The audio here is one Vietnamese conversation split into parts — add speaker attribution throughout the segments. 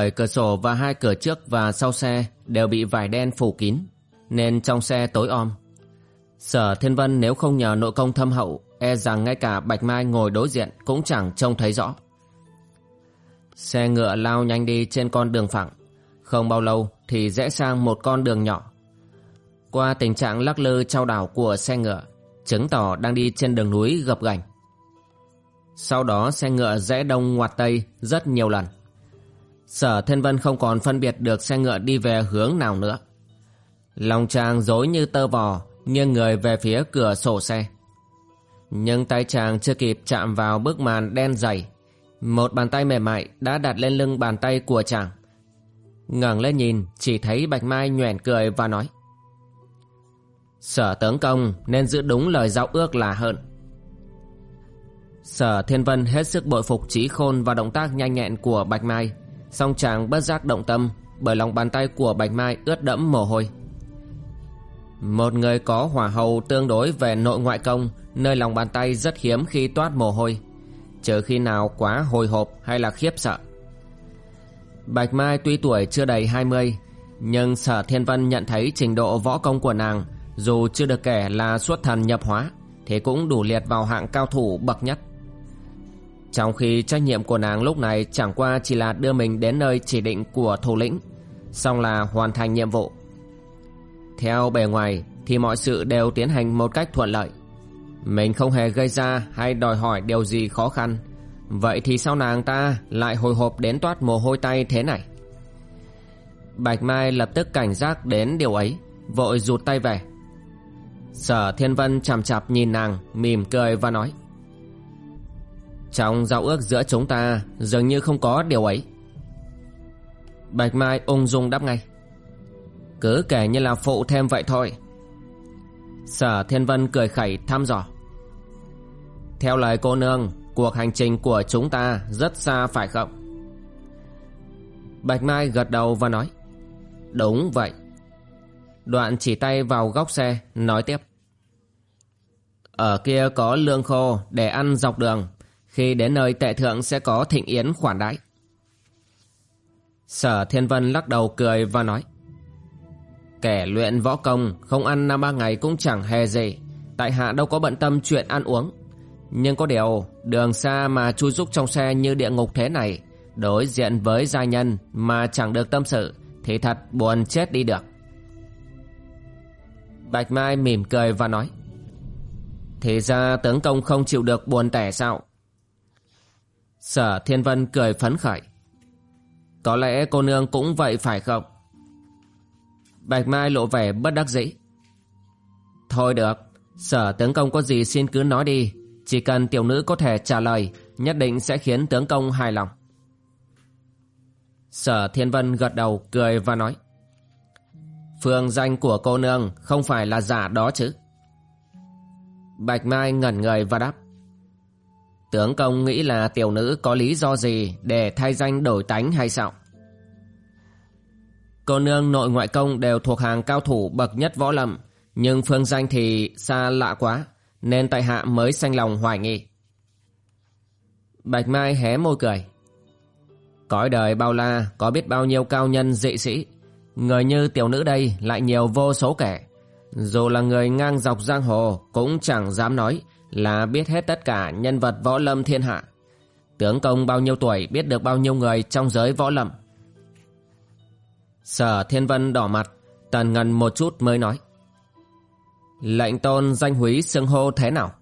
Speaker 1: Bởi cửa sổ và hai cửa trước và sau xe đều bị vải đen phủ kín, nên trong xe tối om. Sở Thiên Vân nếu không nhờ nội công thâm hậu, e rằng ngay cả Bạch Mai ngồi đối diện cũng chẳng trông thấy rõ. Xe ngựa lao nhanh đi trên con đường phẳng, không bao lâu thì rẽ sang một con đường nhỏ. Qua tình trạng lắc lư trao đảo của xe ngựa, chứng tỏ đang đi trên đường núi gập ghềnh. Sau đó xe ngựa rẽ đông ngoặt tây rất nhiều lần. Sở Thiên Vân không còn phân biệt được xe ngựa đi về hướng nào nữa. Lòng chàng dối như tơ vò, nghiêng người về phía cửa sổ xe. Nhưng tay chàng chưa kịp chạm vào bức màn đen dày. Một bàn tay mềm mại đã đặt lên lưng bàn tay của chàng. ngẩng lên nhìn, chỉ thấy Bạch Mai nhoẻn cười và nói. Sở tướng công nên giữ đúng lời giao ước là hơn. Sở Thiên Vân hết sức bội phục trí khôn và động tác nhanh nhẹn của Bạch Mai song chàng bất giác động tâm bởi lòng bàn tay của Bạch Mai ướt đẫm mồ hôi. Một người có hỏa hầu tương đối về nội ngoại công nơi lòng bàn tay rất hiếm khi toát mồ hôi, trừ khi nào quá hồi hộp hay là khiếp sợ. Bạch Mai tuy tuổi chưa đầy 20, nhưng Sở Thiên Vân nhận thấy trình độ võ công của nàng dù chưa được kể là xuất thần nhập hóa thì cũng đủ liệt vào hạng cao thủ bậc nhất. Trong khi trách nhiệm của nàng lúc này chẳng qua chỉ là đưa mình đến nơi chỉ định của thủ lĩnh, xong là hoàn thành nhiệm vụ. Theo bề ngoài thì mọi sự đều tiến hành một cách thuận lợi. Mình không hề gây ra hay đòi hỏi điều gì khó khăn. Vậy thì sao nàng ta lại hồi hộp đến toát mồ hôi tay thế này? Bạch Mai lập tức cảnh giác đến điều ấy, vội rụt tay về. Sở Thiên Vân chằm chạp nhìn nàng, mỉm cười và nói. Trong giao ước giữa chúng ta dường như không có điều ấy. Bạch Mai ung dung đáp ngay. Cứ kể như là phụ thêm vậy thôi. Sở Thiên Vân cười khẩy thăm dò. Theo lời cô nương, cuộc hành trình của chúng ta rất xa phải không? Bạch Mai gật đầu và nói. Đúng vậy. Đoạn chỉ tay vào góc xe, nói tiếp. Ở kia có lương khô để ăn dọc đường khi đến nơi tệ thượng sẽ có thịnh yến khoản đãi. Sở Thiên Vân lắc đầu cười và nói, Kẻ luyện võ công, không ăn năm ba ngày cũng chẳng hề gì Tại hạ đâu có bận tâm chuyện ăn uống. Nhưng có điều, đường xa mà chui rúc trong xe như địa ngục thế này, Đối diện với gia nhân mà chẳng được tâm sự, Thì thật buồn chết đi được. Bạch Mai mỉm cười và nói, Thì ra tướng công không chịu được buồn tẻ sao? Sở Thiên Vân cười phấn khởi. Có lẽ cô nương cũng vậy phải không? Bạch Mai lộ vẻ bất đắc dĩ. Thôi được, sở tướng công có gì xin cứ nói đi. Chỉ cần tiểu nữ có thể trả lời, nhất định sẽ khiến tướng công hài lòng. Sở Thiên Vân gật đầu cười và nói. Phương danh của cô nương không phải là giả đó chứ. Bạch Mai ngẩn người và đáp. Tướng công nghĩ là tiểu nữ có lý do gì để thay danh đổi tánh hay sao? Cô nương nội ngoại công đều thuộc hàng cao thủ bậc nhất võ lâm, nhưng phương danh thì xa lạ quá, nên tại hạ mới sanh lòng hoài nghi. Bạch Mai hé môi cười. Cõi đời bao la có biết bao nhiêu cao nhân dị sĩ, người như tiểu nữ đây lại nhiều vô số kẻ. Dù là người ngang dọc giang hồ cũng chẳng dám nói là biết hết tất cả nhân vật võ lâm thiên hạ. Tướng công bao nhiêu tuổi biết được bao nhiêu người trong giới võ lâm. Sở Thiên Vân đỏ mặt, tần ngần một chút mới nói. Lệnh tôn danh húy xưng hô thế nào?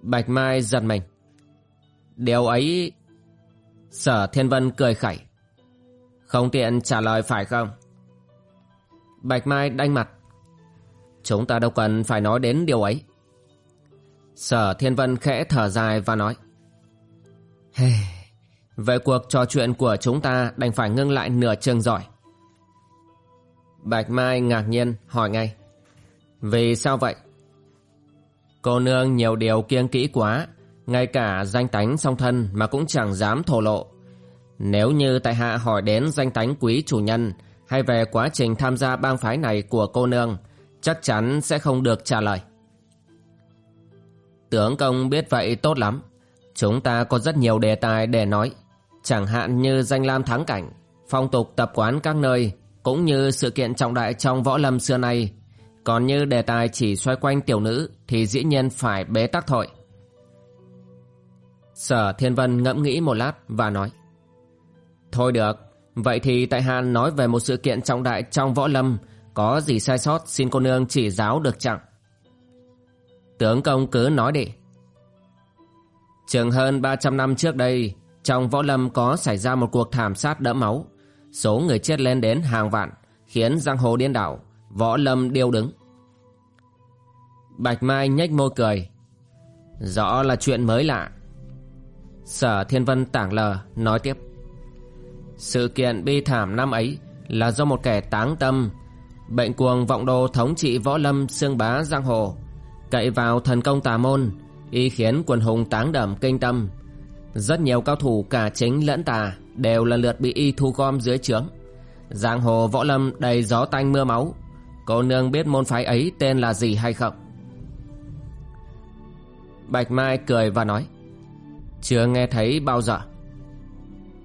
Speaker 1: Bạch Mai giật mình. Điều ấy... Sở Thiên Vân cười khẩy. Không tiện trả lời phải không? Bạch Mai đanh mặt. Chúng ta đâu cần phải nói đến điều ấy. Sở Thiên Vân khẽ thở dài và nói. Hey, vậy cuộc trò chuyện của chúng ta đành phải ngưng lại nửa chừng giỏi. Bạch Mai ngạc nhiên hỏi ngay. Vì sao vậy? Cô nương nhiều điều kiêng kỹ quá, ngay cả danh tánh song thân mà cũng chẳng dám thổ lộ. Nếu như tại hạ hỏi đến danh tánh quý chủ nhân hay về quá trình tham gia bang phái này của cô nương, chắc chắn sẽ không được trả lời. Tướng công biết vậy tốt lắm. Chúng ta có rất nhiều đề tài để nói, chẳng hạn như danh lam thắng cảnh, phong tục tập quán các nơi, cũng như sự kiện trọng đại trong võ lâm xưa nay. Còn như đề tài chỉ xoay quanh tiểu nữ thì dĩ nhiên phải bế tắc thôi. Sở Thiên Vân ngẫm nghĩ một lát và nói Thôi được, vậy thì tại hạ nói về một sự kiện trọng đại trong võ lâm Có gì sai sót xin cô nương chỉ giáo được chẳng Tướng công cứ nói đi. Chừng hơn 300 năm trước đây, Trong võ lâm có xảy ra một cuộc thảm sát đẫm máu. Số người chết lên đến hàng vạn, Khiến giang hồ điên đảo, Võ lâm điêu đứng. Bạch Mai nhếch môi cười. Rõ là chuyện mới lạ. Sở Thiên Vân tảng lờ, nói tiếp. Sự kiện bi thảm năm ấy Là do một kẻ táng tâm, Bệnh cuồng vọng đồ thống trị võ lâm xương bá giang hồ. Cậy vào thần công tà môn, Y khiến quần hùng táng đẩm kinh tâm. Rất nhiều cao thủ cả chính lẫn tà Đều lần lượt bị y thu gom dưới trướng. Giang hồ võ lâm đầy gió tanh mưa máu. Cô nương biết môn phái ấy tên là gì hay không? Bạch Mai cười và nói, chưa nghe thấy bao giờ.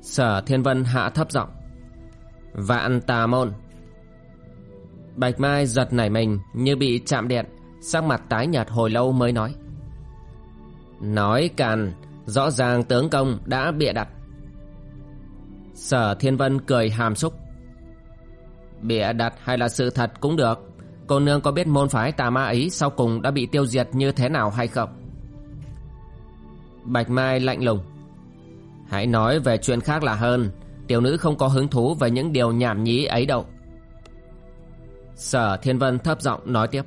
Speaker 1: Sở Thiên Vân hạ thấp giọng, Vạn tà môn. Bạch Mai giật nảy mình như bị chạm điện. Sắc mặt tái nhợt hồi lâu mới nói. Nói càn, Rõ ràng tướng công đã bịa đặt. Sở Thiên Vân cười hàm xúc. Bịa đặt hay là sự thật cũng được. Cô nương có biết môn phái tà ma ấy Sau cùng đã bị tiêu diệt như thế nào hay không? Bạch Mai lạnh lùng. Hãy nói về chuyện khác là hơn. Tiểu nữ không có hứng thú về những điều nhảm nhí ấy đâu. Sở Thiên Vân thấp giọng nói tiếp.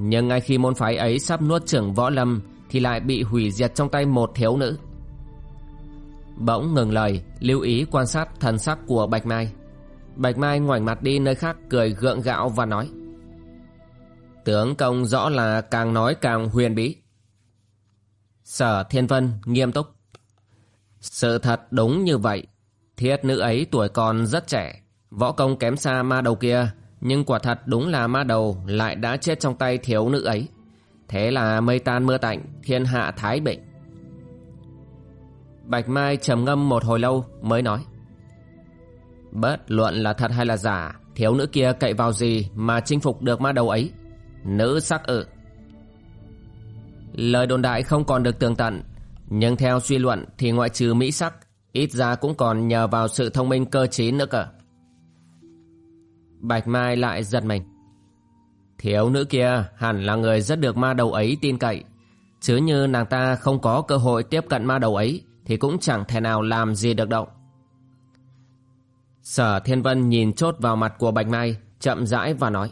Speaker 1: Nhưng ngay khi môn phái ấy sắp nuốt trưởng võ lâm, Thì lại bị hủy diệt trong tay một thiếu nữ Bỗng ngừng lời, Lưu ý quan sát thần sắc của Bạch Mai Bạch Mai ngoảnh mặt đi nơi khác, Cười gượng gạo và nói, Tướng công rõ là càng nói càng huyền bí Sở Thiên Vân, nghiêm túc. Sự thật đúng như vậy. Thiết nữ ấy tuổi còn rất trẻ. Võ công kém xa ma đầu kia. Nhưng quả thật đúng là ma đầu lại đã chết trong tay thiếu nữ ấy. Thế là mây tan mưa tạnh, thiên hạ thái bình. Bạch Mai trầm ngâm một hồi lâu mới nói. Bất luận là thật hay là giả, thiếu nữ kia cậy vào gì mà chinh phục được ma đầu ấy? Nữ sắc ự. Lời đồn đại không còn được tường tận Nhưng theo suy luận thì ngoại trừ mỹ sắc Ít ra cũng còn nhờ vào sự thông minh cơ trí nữa cơ Bạch Mai lại giật mình. Thiếu nữ kia hẳn là người rất được ma đầu ấy tin cậy. Chứ như nàng ta không có cơ hội tiếp cận ma đầu ấy Thì cũng chẳng thể nào làm gì được đâu. Sở Thiên Vân nhìn chốt vào mặt của Bạch Mai Chậm rãi và nói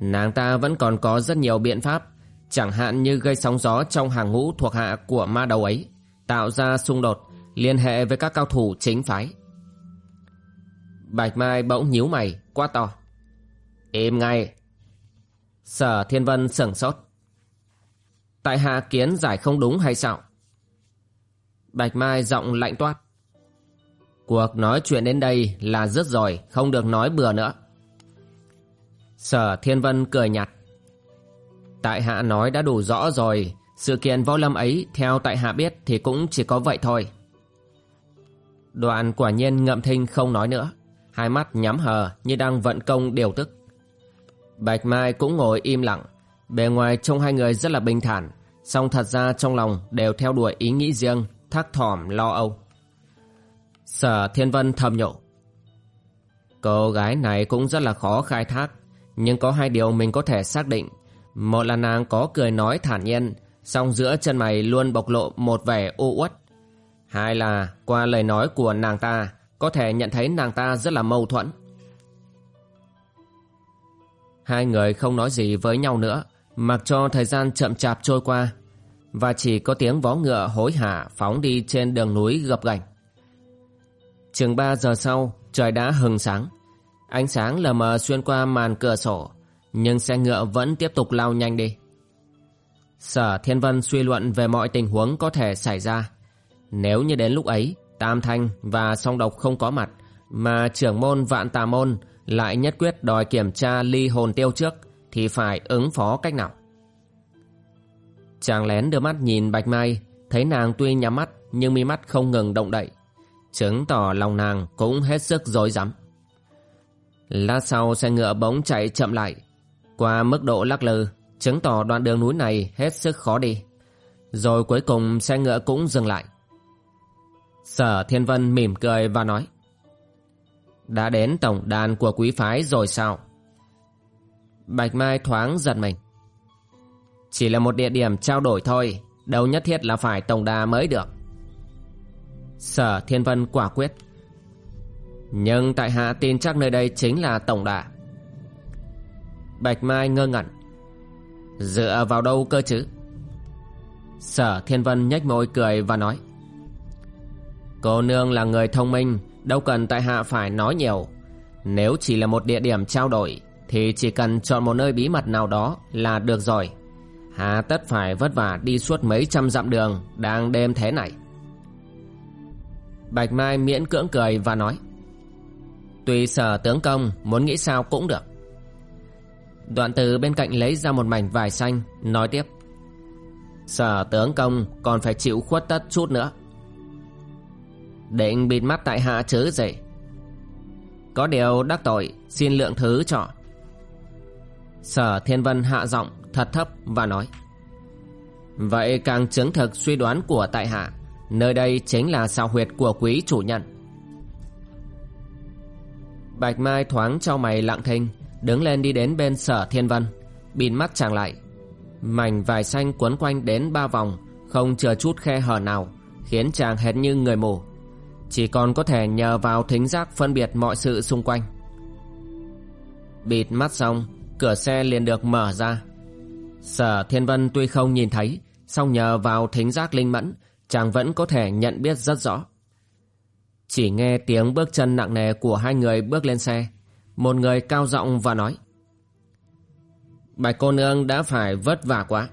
Speaker 1: Nàng ta vẫn còn có rất nhiều biện pháp Chẳng hạn như gây sóng gió trong hàng ngũ thuộc hạ của ma đầu ấy, tạo ra xung đột, liên hệ với các cao thủ chính phái. Bạch Mai bỗng nhíu mày, quá to. Im ngay. Sở Thiên Vân sửng sốt. Tại hạ kiến giải không đúng hay sao? Bạch Mai giọng lạnh toát. Cuộc nói chuyện đến đây là dứt rồi, không được nói bừa nữa. Sở Thiên Vân cười nhạt. Tại hạ nói đã đủ rõ rồi Sự kiện võ lâm ấy Theo tại hạ biết thì cũng chỉ có vậy thôi Đoạn quả nhiên ngậm thinh không nói nữa Hai mắt nhắm hờ Như đang vận công điều tức. Bạch Mai cũng ngồi im lặng. Bề ngoài trông hai người rất là bình thản, song thật ra trong lòng đều theo đuổi ý nghĩ riêng thác thỏm lo âu. Sở Thiên Vân thầm nhủ. Cô gái này cũng rất là khó khai thác, Nhưng có hai điều mình có thể xác định. Một là nàng có cười nói thản nhiên, song giữa chân mày luôn bộc lộ một vẻ u uất. Hai là qua lời nói của nàng ta có thể nhận thấy nàng ta rất là mâu thuẫn. Hai người không nói gì với nhau nữa, Mặc cho thời gian chậm chạp trôi qua, Và chỉ có tiếng vó ngựa hối hả phóng đi trên đường núi gập ghềnh. Chừng ba giờ sau, Trời đã hừng sáng. Ánh sáng lờ mờ xuyên qua màn cửa sổ, Nhưng xe ngựa vẫn tiếp tục lao nhanh đi. Sở Thiên Vân suy luận về mọi tình huống có thể xảy ra. Nếu như đến lúc ấy Tam Thanh và Song Độc không có mặt, Mà trưởng môn Vạn Tà Môn lại nhất quyết đòi kiểm tra ly hồn tiêu trước thì phải ứng phó cách nào? Chàng lén đưa mắt nhìn bạch mai, thấy nàng tuy nhắm mắt nhưng mi mắt không ngừng động đậy, chứng tỏ lòng nàng cũng hết sức rối rắm. Lát sau xe ngựa bỗng chạy chậm lại, qua mức độ lắc lư, chứng tỏ đoạn đường núi này hết sức khó đi. Rồi cuối cùng xe ngựa cũng dừng lại sở thiên vân mỉm cười và nói, đã đến tổng đàn của quý phái rồi sao? Bạch Mai thoáng giật mình. Chỉ là một địa điểm trao đổi thôi, Đâu nhất thiết là phải tổng đà mới được. Sở Thiên Vân quả quyết, Nhưng tại hạ tin chắc nơi đây chính là tổng đà. Bạch Mai ngơ ngẩn, Dựa vào đâu cơ chứ? Sở Thiên Vân nhếch môi cười và nói Cô nương là người thông minh, Đâu cần tại hạ phải nói nhiều. Nếu chỉ là một địa điểm trao đổi, Thì chỉ cần chọn một nơi bí mật nào đó là được rồi. Hà tất phải vất vả đi suốt mấy trăm dặm đường Đang đêm thế này. Bạch Mai miễn cưỡng cười và nói Tùy sở tướng công muốn nghĩ sao cũng được. Đoạn từ bên cạnh lấy ra một mảnh vải xanh, Nói tiếp, Sở tướng công còn phải chịu khuất tất chút nữa. Định bịt mắt tại hạ chớ gì Có điều đắc tội, Xin lượng thứ cho. Sở Thiên Vân hạ giọng, Thật thấp và nói, Vậy càng chứng thực suy đoán của tại hạ, Nơi đây chính là sao huyệt của quý chủ nhân. Bạch Mai thoáng cho mày lặng thinh, Đứng lên đi đến bên sở thiên vân, Bịt mắt chàng lại. Mảnh vải xanh quấn quanh đến ba vòng, Không chờ chút khe hở nào, Khiến chàng hệt như người mù chỉ còn có thể nhờ vào thính giác phân biệt mọi sự xung quanh. Bịt mắt xong, Cửa xe liền được mở ra. Sở Thiên Vân tuy không nhìn thấy, song nhờ vào thính giác linh mẫn, Chàng vẫn có thể nhận biết rất rõ. Chỉ nghe tiếng bước chân nặng nề của hai người bước lên xe. Một người cao giọng và nói, Bạch cô nương đã phải vất vả quá.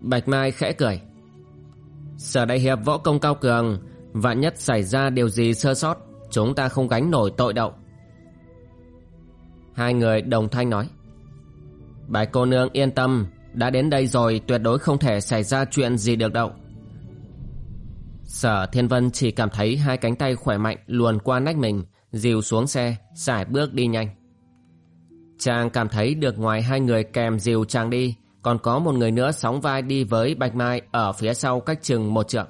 Speaker 1: Bạch Mai khẽ cười, Sở đại hiệp võ công cao cường Vạn nhất xảy ra điều gì sơ sót Chúng ta không gánh nổi tội đậu. Hai người đồng thanh nói Bài cô nương yên tâm Đã đến đây rồi tuyệt đối không thể xảy ra chuyện gì được đâu Sở Thiên Vân chỉ cảm thấy hai cánh tay khỏe mạnh luồn qua nách mình Dìu xuống xe, xài bước đi nhanh. Chàng cảm thấy được ngoài hai người kèm dìu chàng đi Còn có một người nữa sóng vai đi với Bạch Mai ở phía sau cách chừng một trượng.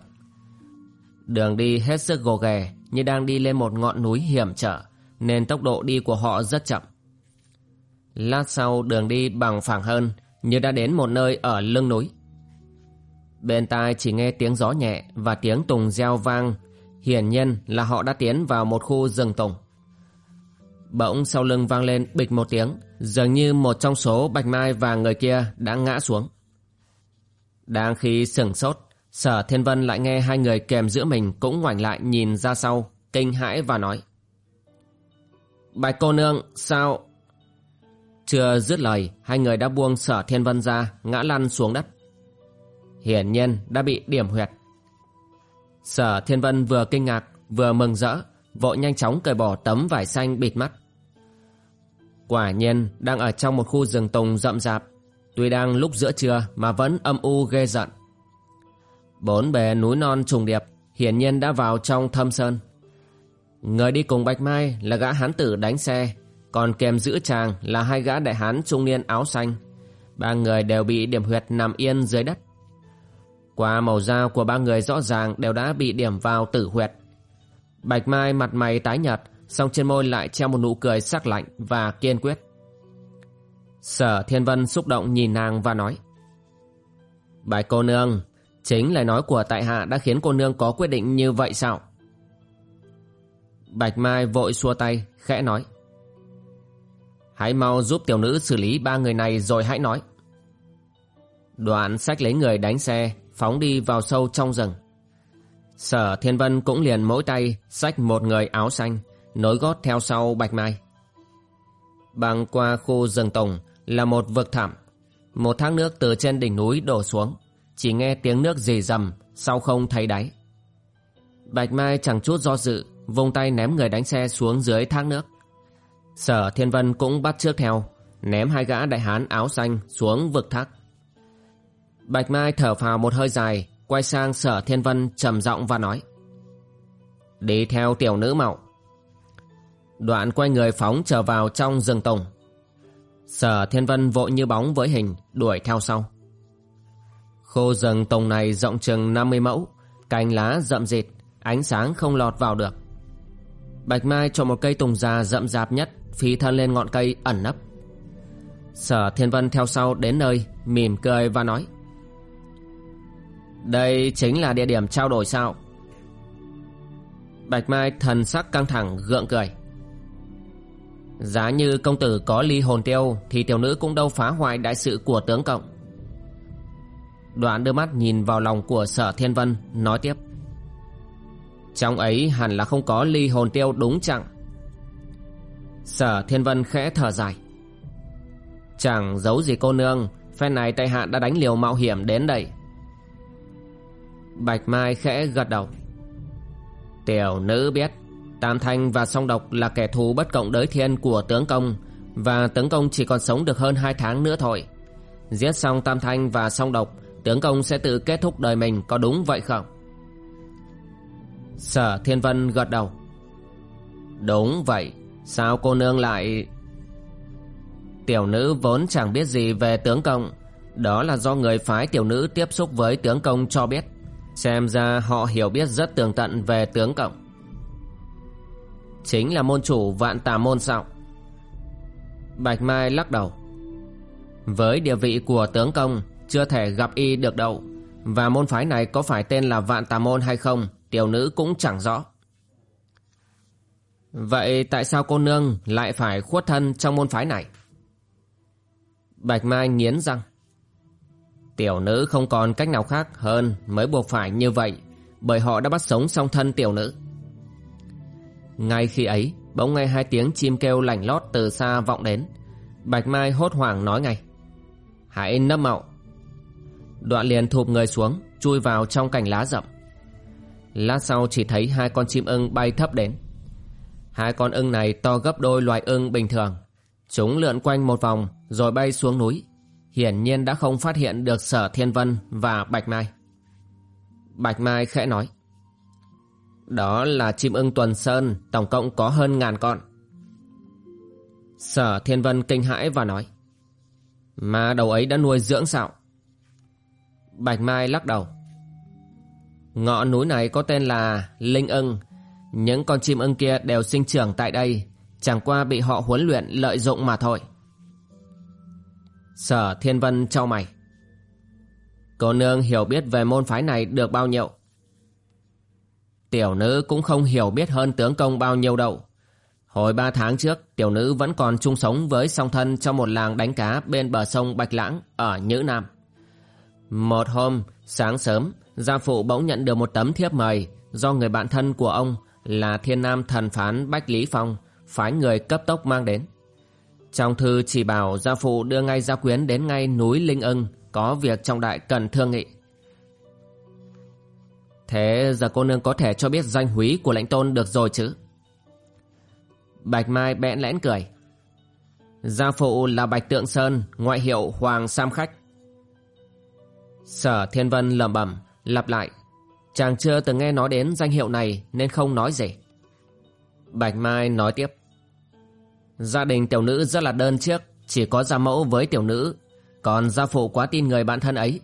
Speaker 1: Đường đi hết sức gồ ghề, như đang đi lên một ngọn núi hiểm trở, nên tốc độ đi của họ rất chậm. Lát sau, đường đi bằng phẳng hơn, như đã đến một nơi ở lưng núi. Bên tai chỉ nghe tiếng gió nhẹ và tiếng tùng reo vang hiển nhiên là họ đã tiến vào một khu rừng tùng. Bỗng sau lưng vang lên bịch một tiếng, dường như một trong số bạch mai và người kia đã ngã xuống. Đang khi sửng sốt Sở Thiên Vân lại nghe hai người kèm giữa mình cũng ngoảnh lại nhìn ra sau, kinh hãi và nói. Bạch cô nương, sao? Chưa dứt lời, hai người đã buông sở Thiên Vân ra, ngã lăn xuống đất. Hiển nhiên đã bị điểm huyệt. Sở Thiên Vân vừa kinh ngạc, vừa mừng rỡ, vội nhanh chóng cởi bỏ tấm vải xanh bịt mắt. Quả nhiên đang ở trong một khu rừng tùng rậm rạp, tuy đang lúc giữa trưa mà vẫn âm u ghê giận. Bốn bề núi non trùng điệp Hiển nhiên đã vào trong thâm sơn Người đi cùng Bạch Mai là gã hán tử đánh xe Còn kèm giữ chàng là hai gã đại hán trung niên áo xanh Ba người đều bị điểm huyệt nằm yên dưới đất. Qua màu da của ba người rõ ràng đều đã bị điểm vào tử huyệt. Bạch Mai mặt mày tái nhợt, song trên môi lại treo một nụ cười sắc lạnh và kiên quyết. Sở Thiên Vân xúc động nhìn nàng và nói Bạch cô nương, chính lời nói của tại hạ đã khiến cô nương có quyết định như vậy sao? Bạch Mai vội xua tay, khẽ nói Hãy mau giúp tiểu nữ xử lý ba người này rồi hãy nói. Đoạn sách lấy người đánh xe, phóng đi vào sâu trong rừng. Sở Thiên Vân cũng liền mỗi tay sách một người áo xanh, nối gót theo sau Bạch Mai. Băng qua khu rừng tùng là một vực thẳm. Một thác nước từ trên đỉnh núi đổ xuống, chỉ nghe tiếng nước rì rầm, sau không thấy đáy. Bạch Mai chẳng chút do dự, vung tay ném người đánh xe xuống dưới thác nước. Sở Thiên Vân cũng bắt trước theo, ném hai gã đại hán áo xanh xuống vực thác. Bạch Mai thở phào một hơi dài, quay sang Sở Thiên Vân trầm giọng và nói. Đi theo tiểu nữ mạo. Đoạn quay người phóng trở vào trong rừng tùng. Sở Thiên Vân vội như bóng với hình, đuổi theo sau. Khu rừng tùng này rộng chừng 50 mẫu, cành lá rậm rịt, ánh sáng không lọt vào được. Bạch Mai chọn một cây tùng già rậm rạp nhất phí thân lên ngọn cây ẩn nấp. Sở thiên vân theo sau đến nơi mỉm cười và nói đây chính là địa điểm trao đổi sao? Bạch mai thần sắc căng thẳng gượng cười. Giá như công tử có ly hồn tiêu thì tiểu nữ cũng đâu phá hoại đại sự của tướng cộng đoạn đưa mắt nhìn vào lòng của sở thiên vân, nói tiếp. Trong ấy hẳn là không có ly hồn tiêu đúng chẳng Sở Thiên Vân khẽ thở dài. Chẳng giấu gì cô nương, Phen này Tây Hạ đã đánh liều mạo hiểm đến đây. Bạch Mai khẽ gật đầu. Tiểu nữ biết, Tam Thanh và Song Độc là kẻ thù bất cộng đới thiên của tướng công, Và tướng công chỉ còn sống được hơn hai tháng nữa thôi. Giết xong Tam Thanh và Song Độc Tướng công sẽ tự kết thúc đời mình, có đúng vậy không? Sở Thiên Vân gật đầu. Đúng vậy, Sao cô nương lại... Tiểu nữ vốn chẳng biết gì về tướng công. Đó là do người phái tiểu nữ tiếp xúc với tướng công cho biết. Xem ra họ hiểu biết rất tường tận về tướng công. Chính là môn chủ vạn tà môn sao? Bạch Mai lắc đầu. Với địa vị của tướng công chưa thể gặp y được đâu Và môn phái này có phải tên là vạn tà môn hay không Tiểu nữ cũng chẳng rõ Vậy tại sao cô nương lại phải khuất thân trong môn phái này? Bạch Mai nghiến răng. Tiểu nữ không còn cách nào khác hơn mới buộc phải như vậy bởi họ đã bắt sống song thân tiểu nữ. Ngay khi ấy, bỗng nghe hai tiếng chim kêu lảnh lót từ xa vọng đến. Bạch Mai hốt hoảng nói ngay. Hãy nấp mạo. Đoạn liền thụp người xuống, chui vào trong cành lá rậm. Lát sau chỉ thấy hai con chim ưng bay thấp đến. Hai con ưng này to gấp đôi loài ưng bình thường. Chúng lượn quanh một vòng rồi bay xuống núi. Hiển nhiên đã không phát hiện được Sở Thiên Vân và Bạch Mai. Bạch Mai khẽ nói. Đó là chim ưng tuần sơn, tổng cộng có hơn ngàn con. Sở Thiên Vân kinh hãi và nói. Mà đầu ấy đã nuôi dưỡng sao? Bạch Mai lắc đầu. Ngọn núi này có tên là Linh ưng. Những con chim ưng kia đều sinh trưởng tại đây. Chẳng qua bị họ huấn luyện lợi dụng mà thôi. Sở Thiên Vân trao mày. Cô nương hiểu biết về môn phái này được bao nhiêu? Tiểu nữ cũng không hiểu biết hơn tướng công bao nhiêu đâu. Hồi ba tháng trước, Tiểu nữ vẫn còn chung sống với song thân Trong một làng đánh cá bên bờ sông Bạch Lãng Ở Nhữ Nam. Một hôm sáng sớm Gia phụ bỗng nhận được một tấm thiếp mời Do người bạn thân của ông là thiên nam thần phán Bách Lý Phong phái người cấp tốc mang đến. Trong thư chỉ bảo gia phụ đưa ngay gia quyến đến ngay núi Linh ưng có việc trong đại cần thương nghị. Thế giờ cô nương có thể cho biết danh húy của lãnh tôn được rồi chứ? Bạch Mai bẽn lẽn cười. Gia phụ là Bạch Tượng Sơn, ngoại hiệu Hoàng Sam Khách. Sở Thiên Vân lẩm bẩm, lặp lại Chàng chưa từng nghe nói đến danh hiệu này nên không nói gì. Bạch Mai nói tiếp. Gia đình tiểu nữ rất là đơn chiếc, chỉ có gia mẫu với tiểu nữ. Còn gia phụ quá tin người bạn thân ấy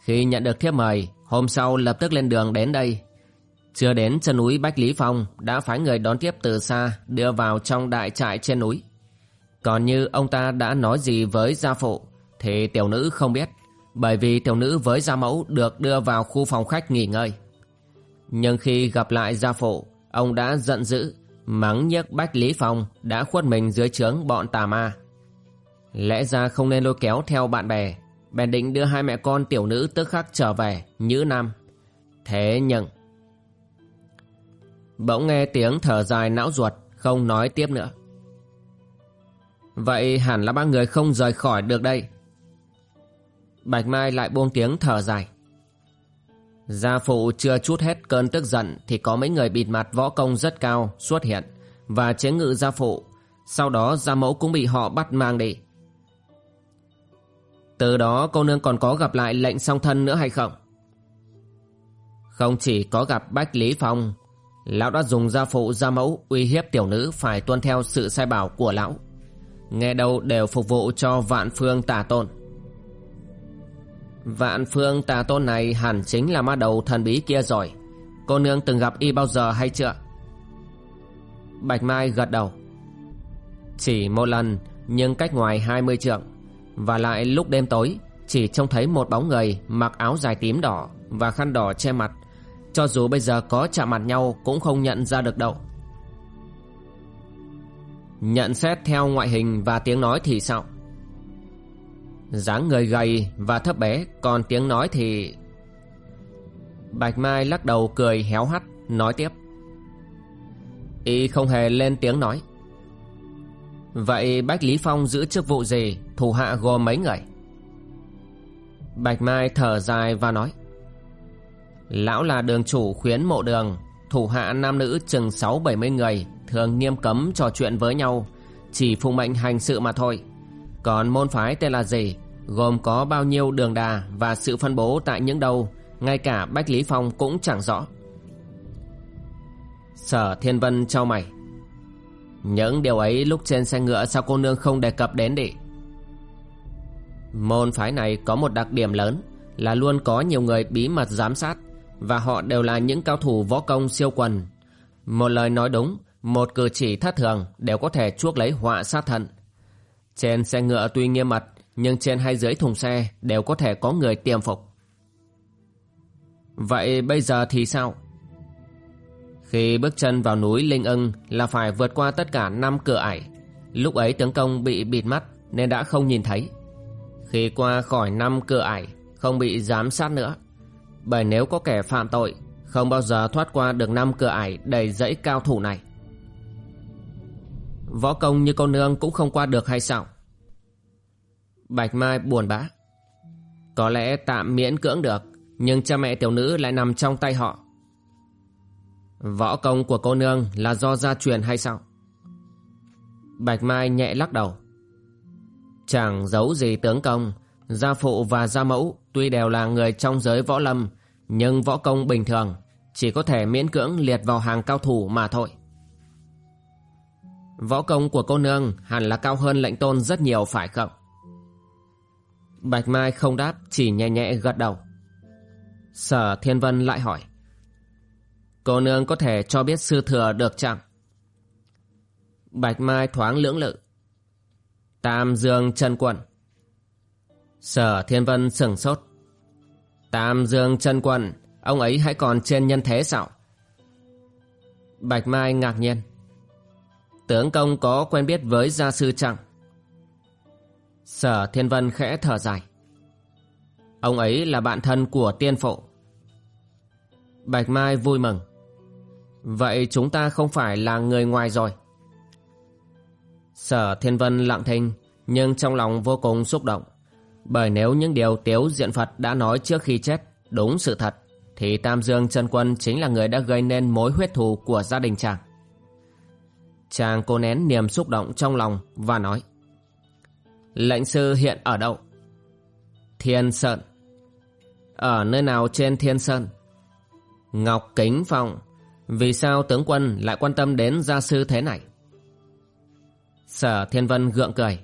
Speaker 1: Khi nhận được thiếp mời Hôm sau lập tức lên đường đến đây Chưa đến chân núi Bách Lý Phong Đã phái người đón tiếp từ xa Đưa vào trong đại trại trên núi Còn như ông ta đã nói gì với gia phụ Thì tiểu nữ không biết bởi vì tiểu nữ với gia mẫu Được đưa vào khu phòng khách nghỉ ngơi. Nhưng khi gặp lại gia phụ, Ông đã giận dữ, Mắng nhức Bách Lý Phong Đã khuất mình dưới trướng bọn tà ma. Lẽ ra không nên lôi kéo theo bạn bè, Bèn định đưa hai mẹ con tiểu nữ tức khắc trở về Nhữ Nam. Thế nhưng, Bỗng nghe tiếng thở dài não ruột, Không nói tiếp nữa. Vậy hẳn là ba người không rời khỏi được đây. Bạch Mai lại buông tiếng thở dài. Gia phụ chưa chút hết cơn tức giận Thì có mấy người bịt mặt võ công rất cao xuất hiện Và chế ngự gia phụ. Sau đó gia mẫu cũng bị họ bắt mang đi. Từ đó cô nương còn có gặp lại lệnh song thân nữa hay không? Không chỉ có gặp Bách Lý Phong, Lão đã dùng gia phụ gia mẫu uy hiếp tiểu nữ phải tuân theo sự sai bảo của lão. Nghe đâu đều phục vụ cho vạn phương tả tôn. Vạn phương tà tôn này hẳn chính là ma đầu thần bí kia rồi. Cô nương từng gặp y bao giờ hay chưa? Bạch Mai gật đầu. Chỉ một lần, nhưng cách ngoài 20 trượng. Và lại lúc đêm tối, Chỉ trông thấy một bóng người Mặc áo dài tím đỏ Và khăn đỏ che mặt. Cho dù bây giờ có chạm mặt nhau Cũng không nhận ra được đâu. Nhận xét theo ngoại hình và tiếng nói thì sao? Dáng người gầy và thấp bé, Còn tiếng nói thì Bạch Mai lắc đầu cười héo hắt, Nói tiếp. Y không hề lên tiếng nói. Vậy Bách Lý Phong giữ chức vụ gì, Thủ hạ gồm mấy người? Bạch Mai thở dài và nói. Lão là đường chủ khuyến mộ đường, Thủ hạ nam nữ chừng sáu bảy mươi người, Thường nghiêm cấm trò chuyện với nhau, Chỉ phụng mệnh hành sự mà thôi. Còn môn phái tên là gì, Gồm có bao nhiêu đường đà Và sự phân bố tại những đâu, Ngay cả Bách Lý Phong cũng chẳng rõ. Sở Thiên Vân trao mày. Những điều ấy lúc trên xe ngựa sao cô nương không đề cập đến đi? Môn phái này có một đặc điểm lớn Là luôn có nhiều người bí mật giám sát Và họ đều là những cao thủ võ công siêu quần. Một lời nói đúng, Một cử chỉ thất thường Đều có thể chuốc lấy họa sát thân. Trên xe ngựa tuy nghiêm mật Nhưng trên hay dưới thùng xe Đều có thể có người tiềm phục Vậy bây giờ thì sao? Khi bước chân vào núi Linh ưng là phải vượt qua tất cả năm cửa ải. Lúc ấy tướng công bị bịt mắt nên đã không nhìn thấy. Khi qua khỏi năm cửa ải, không bị giám sát nữa. Bởi nếu có kẻ phạm tội, không bao giờ thoát qua được năm cửa ải đầy dãy cao thủ này. Võ công như cô nương cũng không qua được hay sao? Bạch Mai buồn bã. Có lẽ tạm miễn cưỡng được, nhưng cha mẹ tiểu nữ lại nằm trong tay họ. Võ công của cô nương là do gia truyền hay sao? Bạch Mai nhẹ lắc đầu. Chẳng giấu gì tướng công, gia phụ và gia mẫu tuy đều là người trong giới võ lâm, nhưng võ công bình thường, chỉ có thể miễn cưỡng liệt vào hàng cao thủ mà thôi. Võ công của cô nương hẳn là cao hơn lệnh tôn rất nhiều phải không? Bạch Mai không đáp, chỉ nhẹ nhẹ gật đầu. Sở Thiên Vân lại hỏi. Cô nương có thể cho biết sư thừa được chẳng? Bạch Mai thoáng lưỡng lự. Tam Dương chân Quận Sở Thiên Vân sửng sốt. Tam Dương chân Quận, ông ấy hãy còn trên nhân thế sao? Bạch Mai ngạc nhiên. Tướng công có quen biết với gia sư chẳng? Sở Thiên Vân khẽ thở dài. Ông ấy là bạn thân của tiên phụ. Bạch Mai vui mừng. Vậy chúng ta không phải là người ngoài rồi Sở Thiên Vân lặng thinh, Nhưng trong lòng vô cùng xúc động Bởi nếu những điều Tiếu Diện Phật đã nói trước khi chết Đúng sự thật, Thì Tam Dương chân Quân chính là người đã gây nên mối huyết thù của gia đình chàng Chàng cố nén niềm xúc động trong lòng Và nói Lệnh sư hiện ở đâu? Thiên Sơn Ở nơi nào trên Thiên Sơn? Ngọc Kính Phòng vì sao tướng quân lại quan tâm đến gia sư thế này? Sở Thiên Vân gượng cười.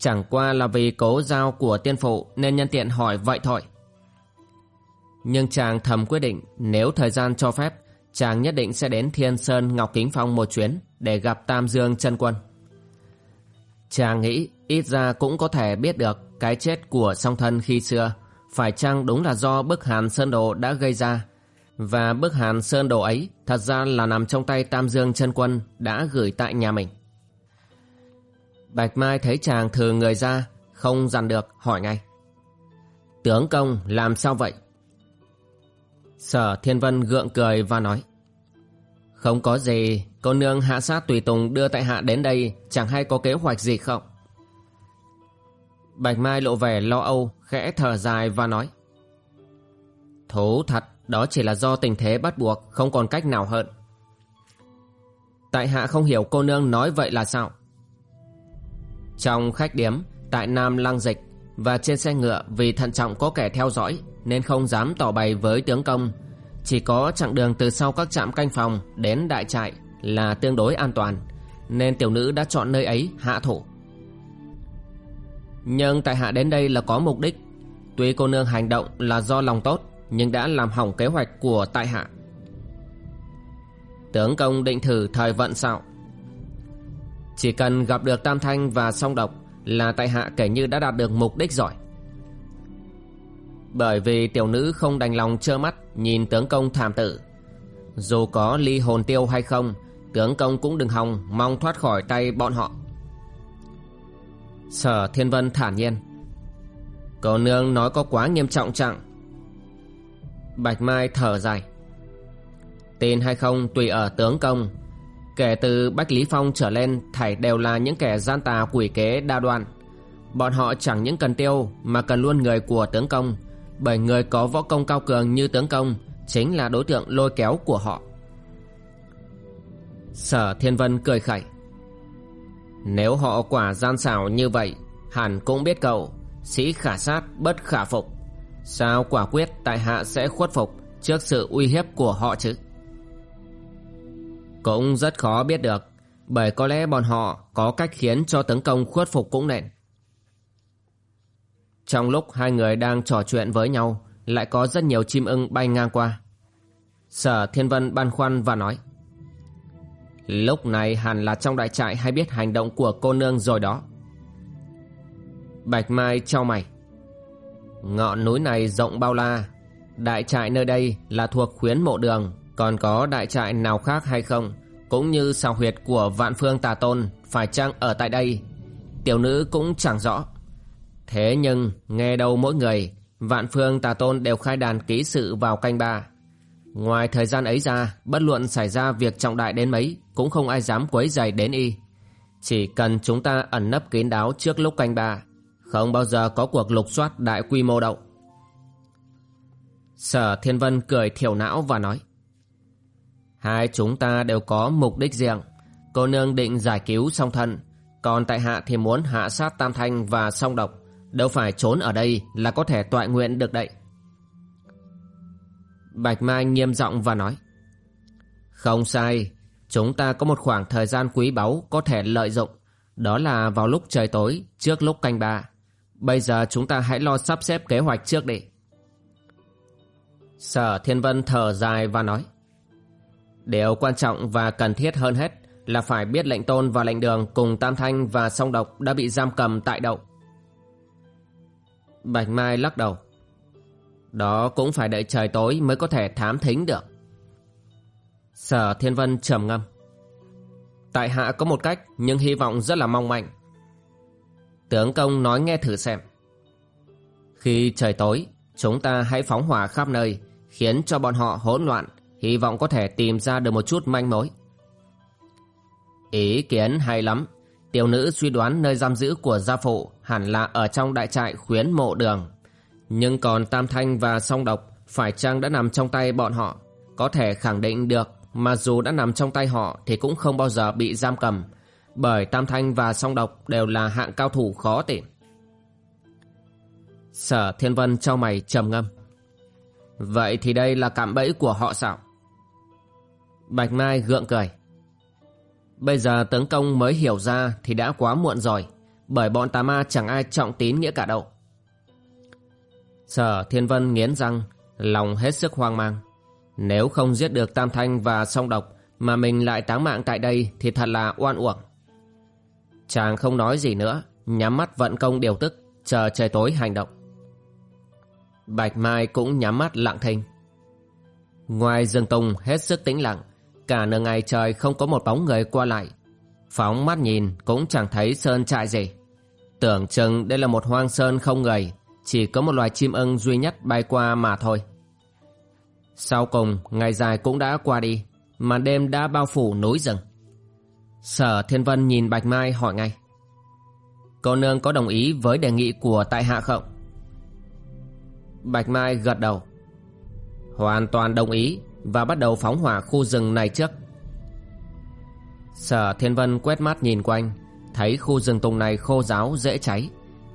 Speaker 1: Chẳng qua là vì cố giao của tiên phụ Nên nhân tiện hỏi vậy thôi Nhưng chàng thầm quyết định Nếu thời gian cho phép Chàng nhất định sẽ đến Thiên Sơn Ngọc Kính Phong một chuyến Để gặp Tam Dương chân Quân. Chàng nghĩ ít ra cũng có thể biết được Cái chết của song thân khi xưa Phải chăng đúng là do bức hàn Sơn Đồ đã gây ra. Và bức hàn Sơn Đồ ấy Thật ra là nằm trong tay Tam Dương chân Quân Đã gửi tại nhà mình. Bạch Mai thấy chàng thừa người ra, Không dằn được, hỏi ngay. Tướng công, làm sao vậy? Sở Thiên Vân gượng cười và nói, Không có gì, Cô nương hạ sát tùy tùng đưa tại hạ đến đây, Chẳng hay có kế hoạch gì không? Bạch Mai lộ vẻ lo âu, Khẽ thở dài và nói, Thú thật, Đó chỉ là do tình thế bắt buộc, Không còn cách nào hơn. Tại hạ không hiểu cô nương nói vậy là sao? Trong khách điếm, Tại Nam Lăng Dịch và trên xe ngựa vì thận trọng có kẻ theo dõi Nên không dám tỏ bày với tướng công. Chỉ có chặng đường từ sau các trạm canh phòng Đến đại trại Là tương đối an toàn, Nên tiểu nữ đã chọn nơi ấy hạ thủ. Nhưng tại hạ đến đây là có mục đích. Tuy cô nương hành động là do lòng tốt, Nhưng đã làm hỏng kế hoạch của tại hạ. Tướng công định thử thời vận sao chỉ cần gặp được Tam Thanh và Song Độc là tại hạ kể như đã đạt được mục đích giỏi. Bởi vì tiểu nữ không đành lòng trơ mắt nhìn tướng công thảm tử. Dù có ly hồn tiêu hay không, tướng công cũng đừng hòng mong thoát khỏi tay bọn họ. Sở Thiên Vân thản nhiên. cầu nương nói có quá nghiêm trọng chẳng? Bạch Mai thở dài. Tin hay không tùy ở tướng công Kể từ Bách Lý Phong trở lên thảy đều là những kẻ gian tà quỷ kế đa đoan. Bọn họ chẳng những cần tiêu mà cần luôn người của tướng công. Bởi người có võ công cao cường như tướng công chính là đối tượng lôi kéo của họ. Sở Thiên Vân cười khẩy. Nếu họ quả gian xảo như vậy, hẳn cũng biết cậu, sĩ khả sát bất khả phục. Sao quả quyết tại hạ sẽ khuất phục trước sự uy hiếp của họ chứ? Cũng rất khó biết được, Bởi có lẽ bọn họ có cách khiến cho tấn công khuất phục cũng nện Trong lúc hai người đang trò chuyện với nhau, Lại có rất nhiều chim ưng bay ngang qua. Sở Thiên Vân băn khoăn và nói, Lúc này hẳn là trong đại trại hay biết hành động của cô nương rồi đó. Bạch Mai trao mày, Ngọn núi này rộng bao la, Đại trại nơi đây là thuộc khuyến mộ đường còn có đại trại nào khác hay không? Cũng như sao huyệt của vạn phương tà tôn Phải chăng ở tại đây? Tiểu nữ cũng chẳng rõ. Thế nhưng, nghe đâu mỗi người, Vạn phương tà tôn đều khai đàn ký sự vào canh ba. Ngoài thời gian ấy ra, Bất luận xảy ra việc trọng đại đến mấy, Cũng không ai dám quấy giày đến y. Chỉ cần chúng ta ẩn nấp kín đáo trước lúc canh ba, Không bao giờ có cuộc lục soát đại quy mô đậu Sở Thiên Vân cười thiểu não và nói Hai chúng ta đều có mục đích riêng. Cô nương định giải cứu song thân, còn tại hạ thì muốn hạ sát Tam Thanh và song độc. Đâu phải trốn ở đây là có thể tọa nguyện được đậy. Bạch Mai nghiêm giọng và nói. Không sai, chúng ta có một khoảng thời gian quý báu có thể lợi dụng. Đó là vào lúc trời tối, trước lúc canh ba. Bây giờ chúng ta hãy lo sắp xếp kế hoạch trước đi. Sở Thiên Vân thở dài và nói. Điều quan trọng và cần thiết hơn hết là phải biết lệnh tôn và lệnh đường cùng Tam Thanh và Song Độc đã bị giam cầm tại đậu. Bạch Mai lắc đầu. Đó cũng phải đợi trời tối mới có thể thám thính được. Sở Thiên Vân trầm ngâm. Tại hạ có một cách nhưng hy vọng rất là mong manh. Tướng công nói nghe thử xem. Khi trời tối, chúng ta hãy phóng hỏa khắp nơi, khiến cho bọn họ hỗn loạn, Hy vọng có thể tìm ra được một chút manh mối. Ý kiến hay lắm. Tiểu nữ suy đoán nơi giam giữ của gia phụ Hẳn là ở trong đại trại khuyến mộ đường. Nhưng còn Tam Thanh và Song Độc Phải chăng đã nằm trong tay bọn họ? Có thể khẳng định được, Mà dù đã nằm trong tay họ Thì cũng không bao giờ bị giam cầm, Bởi Tam Thanh và Song Độc Đều là hạng cao thủ khó tìm. Sở Thiên Vân cho mày trầm ngâm. Vậy thì đây là cạm bẫy của họ sao? Bạch Mai gượng cười. Bây giờ tấn công mới hiểu ra thì đã quá muộn rồi. bởi bọn tà ma chẳng ai trọng tín nghĩa cả đâu. Sở Thiên Vân nghiến răng, lòng hết sức hoang mang. Nếu không giết được Tam Thanh và song độc mà mình lại táng mạng tại đây thì thật là oan uổng. Chàng không nói gì nữa, nhắm mắt vận công điều tức, chờ trời tối hành động. Bạch Mai cũng nhắm mắt lặng thinh. Ngoài rừng tùng hết sức tĩnh lặng, cả nửa ngày trời không có một bóng người qua lại. Phóng mắt nhìn cũng chẳng thấy sơn trại gì. Tưởng chừng đây là một hoang sơn không người, chỉ có một loài chim ưng duy nhất bay qua mà thôi. Sau cùng, ngày dài cũng đã qua đi, màn đêm đã bao phủ núi rừng. Sở Thiên Vân nhìn Bạch Mai hỏi ngay. Cô nương có đồng ý với đề nghị của tại hạ không? Bạch Mai gật đầu. Hoàn toàn đồng ý và bắt đầu phóng hỏa khu rừng này trước. Sở Thiên Vân quét mắt nhìn quanh, thấy khu rừng tùng này khô ráo dễ cháy.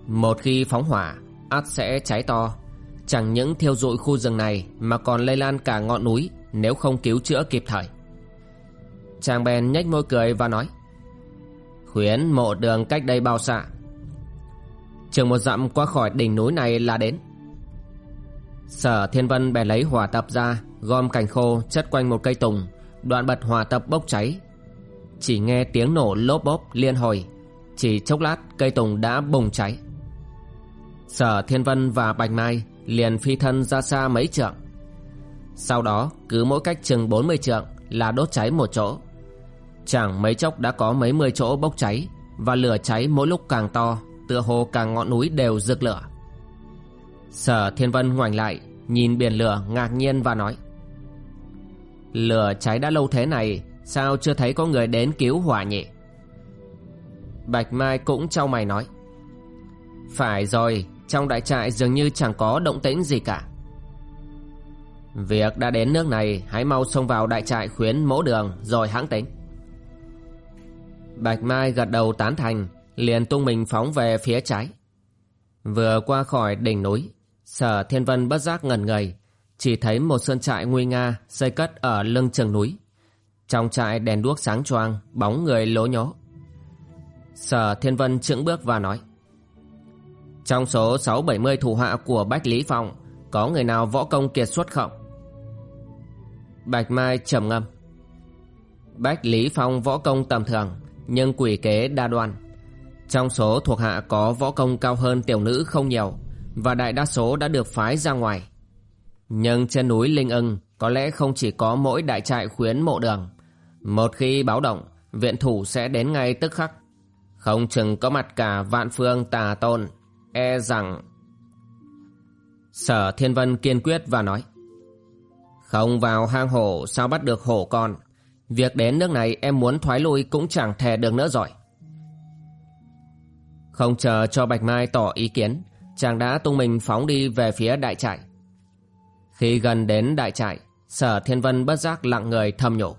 Speaker 1: Một khi phóng hỏa, ắt sẽ cháy to. Chẳng những thiêu rụi khu rừng này mà còn lây lan cả ngọn núi nếu không cứu chữa kịp thời. Chàng bèn nhếch môi cười và nói Khuyến mộ đường cách đây bao xa Chừng một dặm qua khỏi đỉnh núi này là đến Sở Thiên Vân bèn lấy hỏa tập ra Gom cành khô, chất quanh một cây tùng, Đoạn bật hòa tập bốc cháy. Chỉ nghe tiếng nổ lốp bốp liên hồi, Chỉ chốc lát cây tùng đã bùng cháy. Sở Thiên Vân và Bạch Mai liền phi thân ra xa mấy trượng. Sau đó, cứ mỗi cách chừng 40 trượng là đốt cháy một chỗ. Chẳng mấy chốc đã có mấy mươi chỗ bốc cháy Và lửa cháy mỗi lúc càng to, Tựa hồ càng ngọn núi đều rực lửa. Sở Thiên Vân ngoảnh lại, Nhìn biển lửa ngạc nhiên và nói Lửa cháy đã lâu thế này, Sao chưa thấy có người đến cứu hỏa nhỉ? Bạch Mai cũng trao mày nói. Phải rồi, Trong đại trại dường như chẳng có động tĩnh gì cả. Việc đã đến nước này, Hãy mau xông vào đại trại khuyến mỗ đường, Rồi hãng tính. Bạch Mai gật đầu tán thành, Liền tung mình phóng về phía trái. Vừa qua khỏi đỉnh núi, Sở Thiên Vân bất giác ngẩn người chỉ thấy một sơn trại nguy nga Xây cất ở lưng chừng núi. Trong trại đèn đuốc sáng choang, Bóng người lố nhố. Sở Thiên Vân chững bước và nói, Trong số 670 thủ hạ của Bách Lý Phong, Có người nào võ công kiệt xuất không? Bạch Mai trầm ngâm, Bách Lý Phong võ công tầm thường, Nhưng quỷ kế đa đoan. Trong số thuộc hạ có võ công cao hơn tiểu nữ không nhiều, Và đại đa số đã được phái ra ngoài. Nhưng trên núi Linh ưng, Có lẽ không chỉ có mỗi đại trại khuyến mộ đường. Một khi báo động, Viện thủ sẽ đến ngay tức khắc. Không chừng có mặt cả vạn phương tà tôn E rằng Sở Thiên Vân kiên quyết và nói, không vào hang hổ sao bắt được hổ con? Việc đến nước này em muốn thoái lui cũng chẳng thể được nữa rồi. Không chờ cho Bạch Mai tỏ ý kiến, Chàng đã tung mình phóng đi về phía đại trại. Khi gần đến đại trại, Sở Thiên Vân bất giác lặng người thầm nhủ.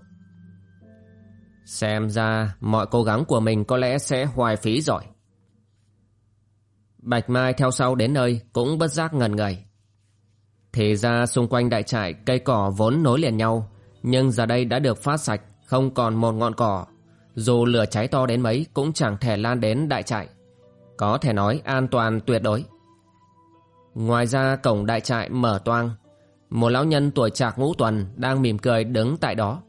Speaker 1: Xem ra mọi cố gắng của mình có lẽ sẽ hoài phí rồi. Bạch Mai theo sau đến nơi cũng bất giác ngần người. Thì ra xung quanh đại trại cây cỏ vốn nối liền nhau, Nhưng giờ đây đã được phát sạch, Không còn một ngọn cỏ. Dù lửa cháy to đến mấy Cũng chẳng thể lan đến đại trại. Có thể nói an toàn tuyệt đối. Ngoài ra cổng đại trại mở toang một lão nhân tuổi trạc ngũ tuần Đang mỉm cười đứng tại đó.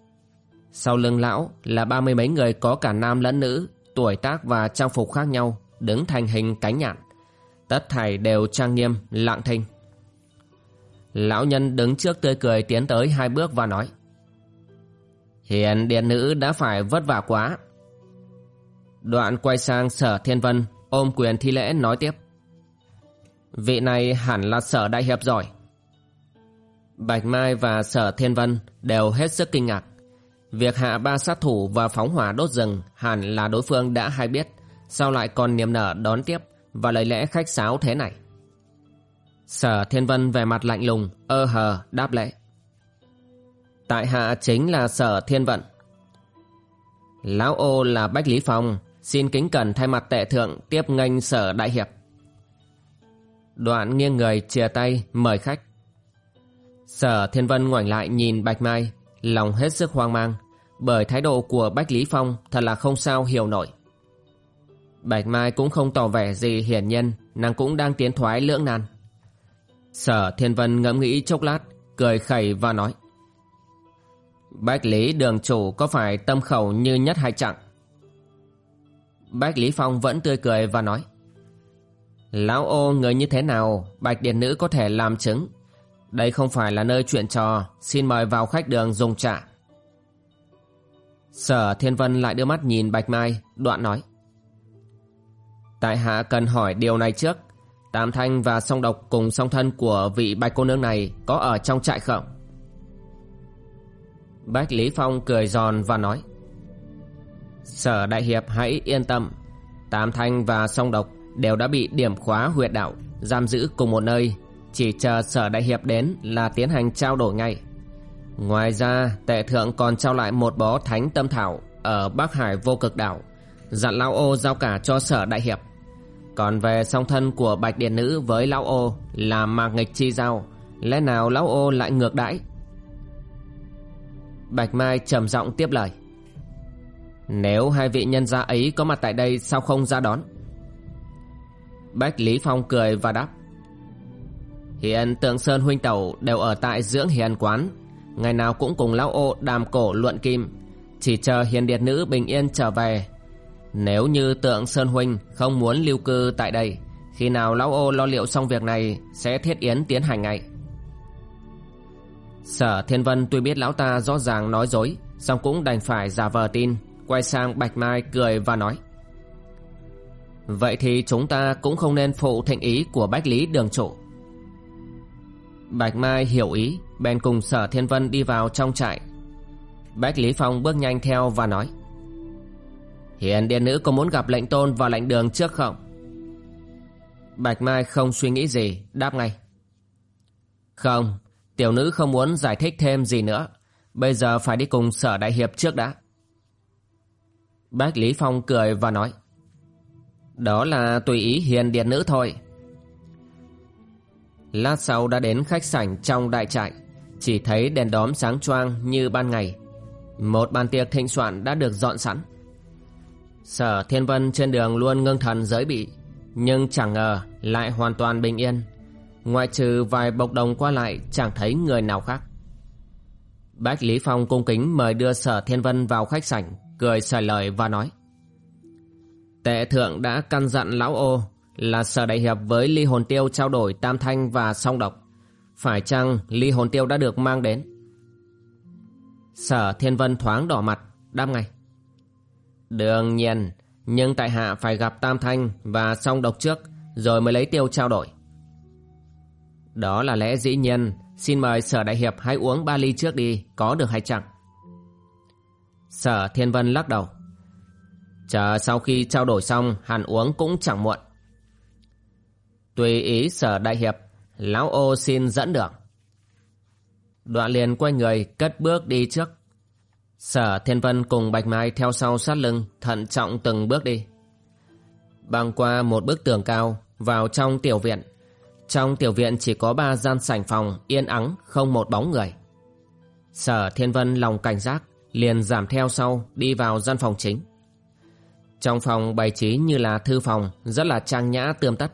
Speaker 1: Sau lưng lão là ba mươi mấy người Có cả nam lẫn nữ, Tuổi tác và trang phục khác nhau, Đứng thành hình cánh nhạn. Tất thảy đều trang nghiêm lặng thinh. Lão nhân đứng trước tươi cười tiến tới hai bước và nói, Hiền điện nữ đã phải vất vả quá. Đoạn quay sang sở thiên vân, Ôm quyền thi lễ nói tiếp, Vị này hẳn là sở đại hiệp giỏi. Bạch Mai và sở thiên vân đều hết sức kinh ngạc Việc hạ ba sát thủ và phóng hỏa đốt rừng hẳn là đối phương đã hay biết Sao lại còn niềm nở đón tiếp và lời lẽ khách sáo thế này Sở Thiên Vân về mặt lạnh lùng, ơ hờ, đáp lễ. Tại hạ chính là Sở Thiên Vận. Lão ô là Bách Lý Phong, xin kính cẩn thay mặt tệ thượng tiếp nghênh Sở Đại Hiệp. Đoạn nghiêng người chia tay mời khách. Sở Thiên Vân ngoảnh lại nhìn Bạch Mai, lòng hết sức hoang mang, bởi thái độ của Bách Lý Phong thật là không sao hiểu nổi. Bạch Mai cũng không tỏ vẻ gì hiển nhân Nàng cũng đang tiến thoái lưỡng nan Sở Thiên Vân ngẫm nghĩ chốc lát Cười khẩy và nói Bách Lý đường chủ có phải tâm khẩu như nhất hay chẳng? Bách Lý Phong vẫn tươi cười và nói Lão ô người như thế nào Bạch điện Nữ có thể làm chứng đây không phải là nơi chuyện trò. Xin mời vào khách đường dùng trà Sở Thiên Vân lại đưa mắt nhìn Bạch Mai, Đoạn nói. Tại hạ cần hỏi điều này trước. Tam Thanh và song độc cùng song thân của vị bạch cô nương này Có ở trong trại không? Bách Lý Phong cười giòn và nói. Sở Đại Hiệp hãy yên tâm. Tam Thanh và song độc đều đã bị điểm khóa huyệt đạo, Giam giữ cùng một nơi. Chỉ chờ Sở Đại Hiệp đến là tiến hành trao đổi ngay. Ngoài ra, tệ thượng còn trao lại một bó thánh tâm thảo Ở Bắc Hải vô cực đảo, Dặn Lão Ô giao cả cho Sở Đại Hiệp. Còn về song thân của Bạch Điện Nữ với Lão Ô Là mạc nghịch chi giao, Lẽ nào Lão Ô lại ngược đãi? Bạch Mai trầm giọng tiếp lời. Nếu hai vị nhân gia ấy có mặt tại đây Sao không ra đón? Bách Lý Phong cười và đáp. Hiện tượng Sơn Huynh Tẩu đều ở tại dưỡng hiền quán. Ngày nào cũng cùng Lão Ô đàm cổ luận kim, Chỉ chờ hiền điệt nữ bình yên trở về. Nếu như tượng Sơn Huynh không muốn lưu cư tại đây, Khi nào Lão Ô lo liệu xong việc này Sẽ thiết yến tiến hành ngay. Sở Thiên Vân tuy biết lão ta rõ ràng nói dối, song cũng đành phải giả vờ tin, Quay sang Bạch Mai cười và nói. Vậy thì chúng ta cũng không nên phụ thịnh ý của Bách Lý Đường Chủ. Bạch Mai hiểu ý, Bèn cùng Sở Thiên Vân đi vào trong trại. Bách Lý Phong bước nhanh theo và nói, Hiền Điện Nữ có muốn gặp lệnh tôn và lệnh đường trước không? Bạch Mai không suy nghĩ gì, Đáp ngay, Không, Tiểu nữ không muốn giải thích thêm gì nữa. Bây giờ phải đi cùng sở đại hiệp trước đã. Bách Lý Phong cười và nói, Đó là tùy ý hiền điện nữ thôi. Lát sau đã đến khách sảnh trong đại trại. Chỉ thấy đèn đóm sáng choang như ban ngày. Một bàn tiệc thịnh soạn đã được dọn sẵn. Sở Thiên Vân trên đường luôn ngưng thần giới bị, Nhưng chẳng ngờ lại hoàn toàn bình yên. Ngoại trừ vài bộc đồng qua lại, chẳng thấy người nào khác. Bách Lý Phong cung kính mời đưa Sở Thiên Vân vào khách sảnh, Cười xài lời và nói, Tệ thượng đã căn dặn lão ô là Sở Đại Hiệp với Ly Hồn Tiêu trao đổi tam thanh và song độc. Phải chăng Ly Hồn Tiêu đã được mang đến? Sở Thiên Vân thoáng đỏ mặt, Đáp ngay. Đương nhiên, Nhưng tại hạ phải gặp tam thanh và song độc trước, Rồi mới lấy tiêu trao đổi. Đó là lẽ dĩ nhiên, Xin mời Sở Đại Hiệp hãy uống ba ly trước đi, Có được hay chẳng? Sở Thiên Vân lắc đầu. Chờ sau khi trao đổi xong Hẳn uống cũng chẳng muộn. Tùy ý Sở Đại Hiệp, Lão ô xin dẫn đường Đoạn liền quay người, Cất bước đi trước Sở Thiên Vân cùng Bạch Mai theo sau sát lưng, Thận trọng từng bước đi Băng qua một bức tường cao, Vào trong tiểu viện trong tiểu viện chỉ có ba gian sảnh phòng, yên ắng, không một bóng người. Sở Thiên Vân lòng cảnh giác, liền giảm theo sau, đi vào gian phòng chính. Trong phòng bày trí như là thư phòng, rất là trang nhã tươm tất.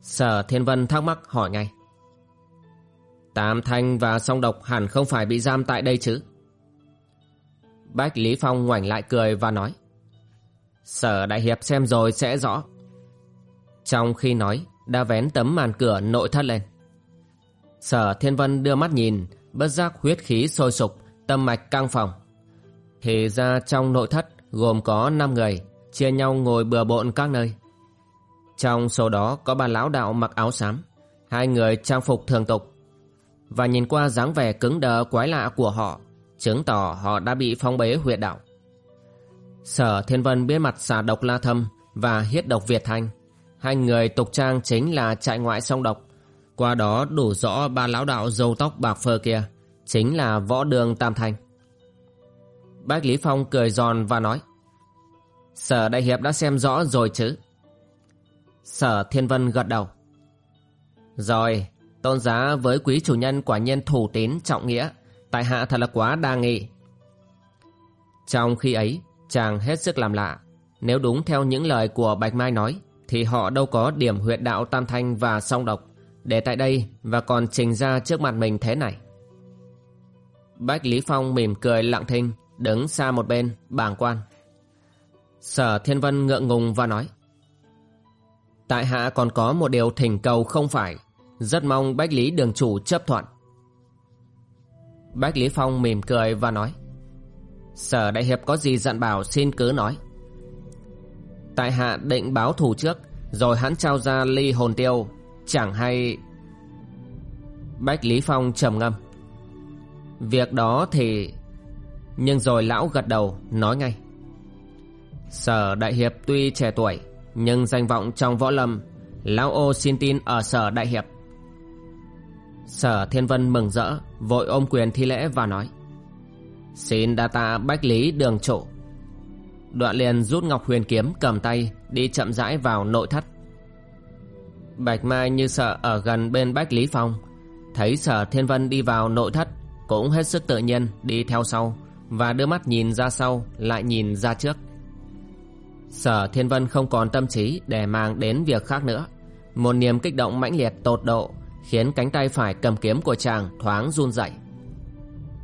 Speaker 1: Sở Thiên Vân thắc mắc hỏi ngay. Tam Thanh và Song Độc hẳn không phải bị giam tại đây chứ? Bách Lý Phong ngoảnh lại cười và nói. Sở Đại Hiệp xem rồi sẽ rõ. Trong khi nói, đã vén tấm màn cửa nội thất lên. Sở Thiên Vân đưa mắt nhìn, bất giác huyết khí sôi sục, tâm mạch căng phòng. Thì ra trong nội thất gồm có 5 người, chia nhau ngồi bừa bộn các nơi. Trong số đó có ba lão đạo mặc áo xám, hai người trang phục thường tục. Và nhìn qua dáng vẻ cứng đờ quái lạ của họ, chứng tỏ họ đã bị phong bế huyệt đạo. Sở Thiên Vân biết mặt xà độc la thâm và hiết độc Việt Thanh Hai người tục trang chính là trại ngoại song độc Qua đó đủ rõ ba lão đạo dâu tóc bạc phơ kia Chính là võ đường Tam Thanh Bách Lý Phong cười giòn và nói Sở Đại Hiệp đã xem rõ rồi chứ Sở Thiên Vân gật đầu. Rồi, Tôn giá với quý chủ nhân quả nhiên thủ tín trọng nghĩa. Tại hạ thật là quá đa nghị. Trong khi ấy, Chàng hết sức làm lạ. Nếu đúng theo những lời của Bạch Mai nói, Thì họ đâu có điểm huyệt đạo tam thanh và song độc. Để tại đây và còn trình ra trước mặt mình thế này. Bách Lý Phong mỉm cười lặng thinh, Đứng xa một bên, bàng quan. Sở Thiên Vân ngượng ngùng và nói Tại hạ còn có một điều thỉnh cầu không phải. Rất mong Bách Lý đường chủ chấp thuận. Bách Lý Phong mỉm cười và nói, Sở Đại Hiệp có gì dặn bảo xin cứ nói. Tại hạ định báo thù trước, Rồi hắn trao ra ly hồn tiêu. Chẳng hay Bách Lý Phong trầm ngâm. Việc đó thì Nhưng rồi lão gật đầu, nói ngay, Sở Đại Hiệp tuy trẻ tuổi nhưng danh vọng trong võ lâm, Lão ô xin tin ở Sở Đại Hiệp. Sở Thiên Vân mừng rỡ, Vội ôm quyền thi lễ và nói, Xin đa tạ Bách Lý đường trụ. Đoạn liền rút ngọc huyền kiếm cầm tay, Đi chậm rãi vào nội thất. Bạch Mai như sợ ở gần bên Bách Lý Phong, Thấy sở Thiên Vân đi vào nội thất, Cũng hết sức tự nhiên, đi theo sau, Và đưa mắt nhìn ra sau, Lại nhìn ra trước. Sở Thiên Vân không còn tâm trí Để mang đến việc khác nữa Một niềm kích động mãnh liệt tột độ Khiến cánh tay phải cầm kiếm của chàng thoáng run rẩy.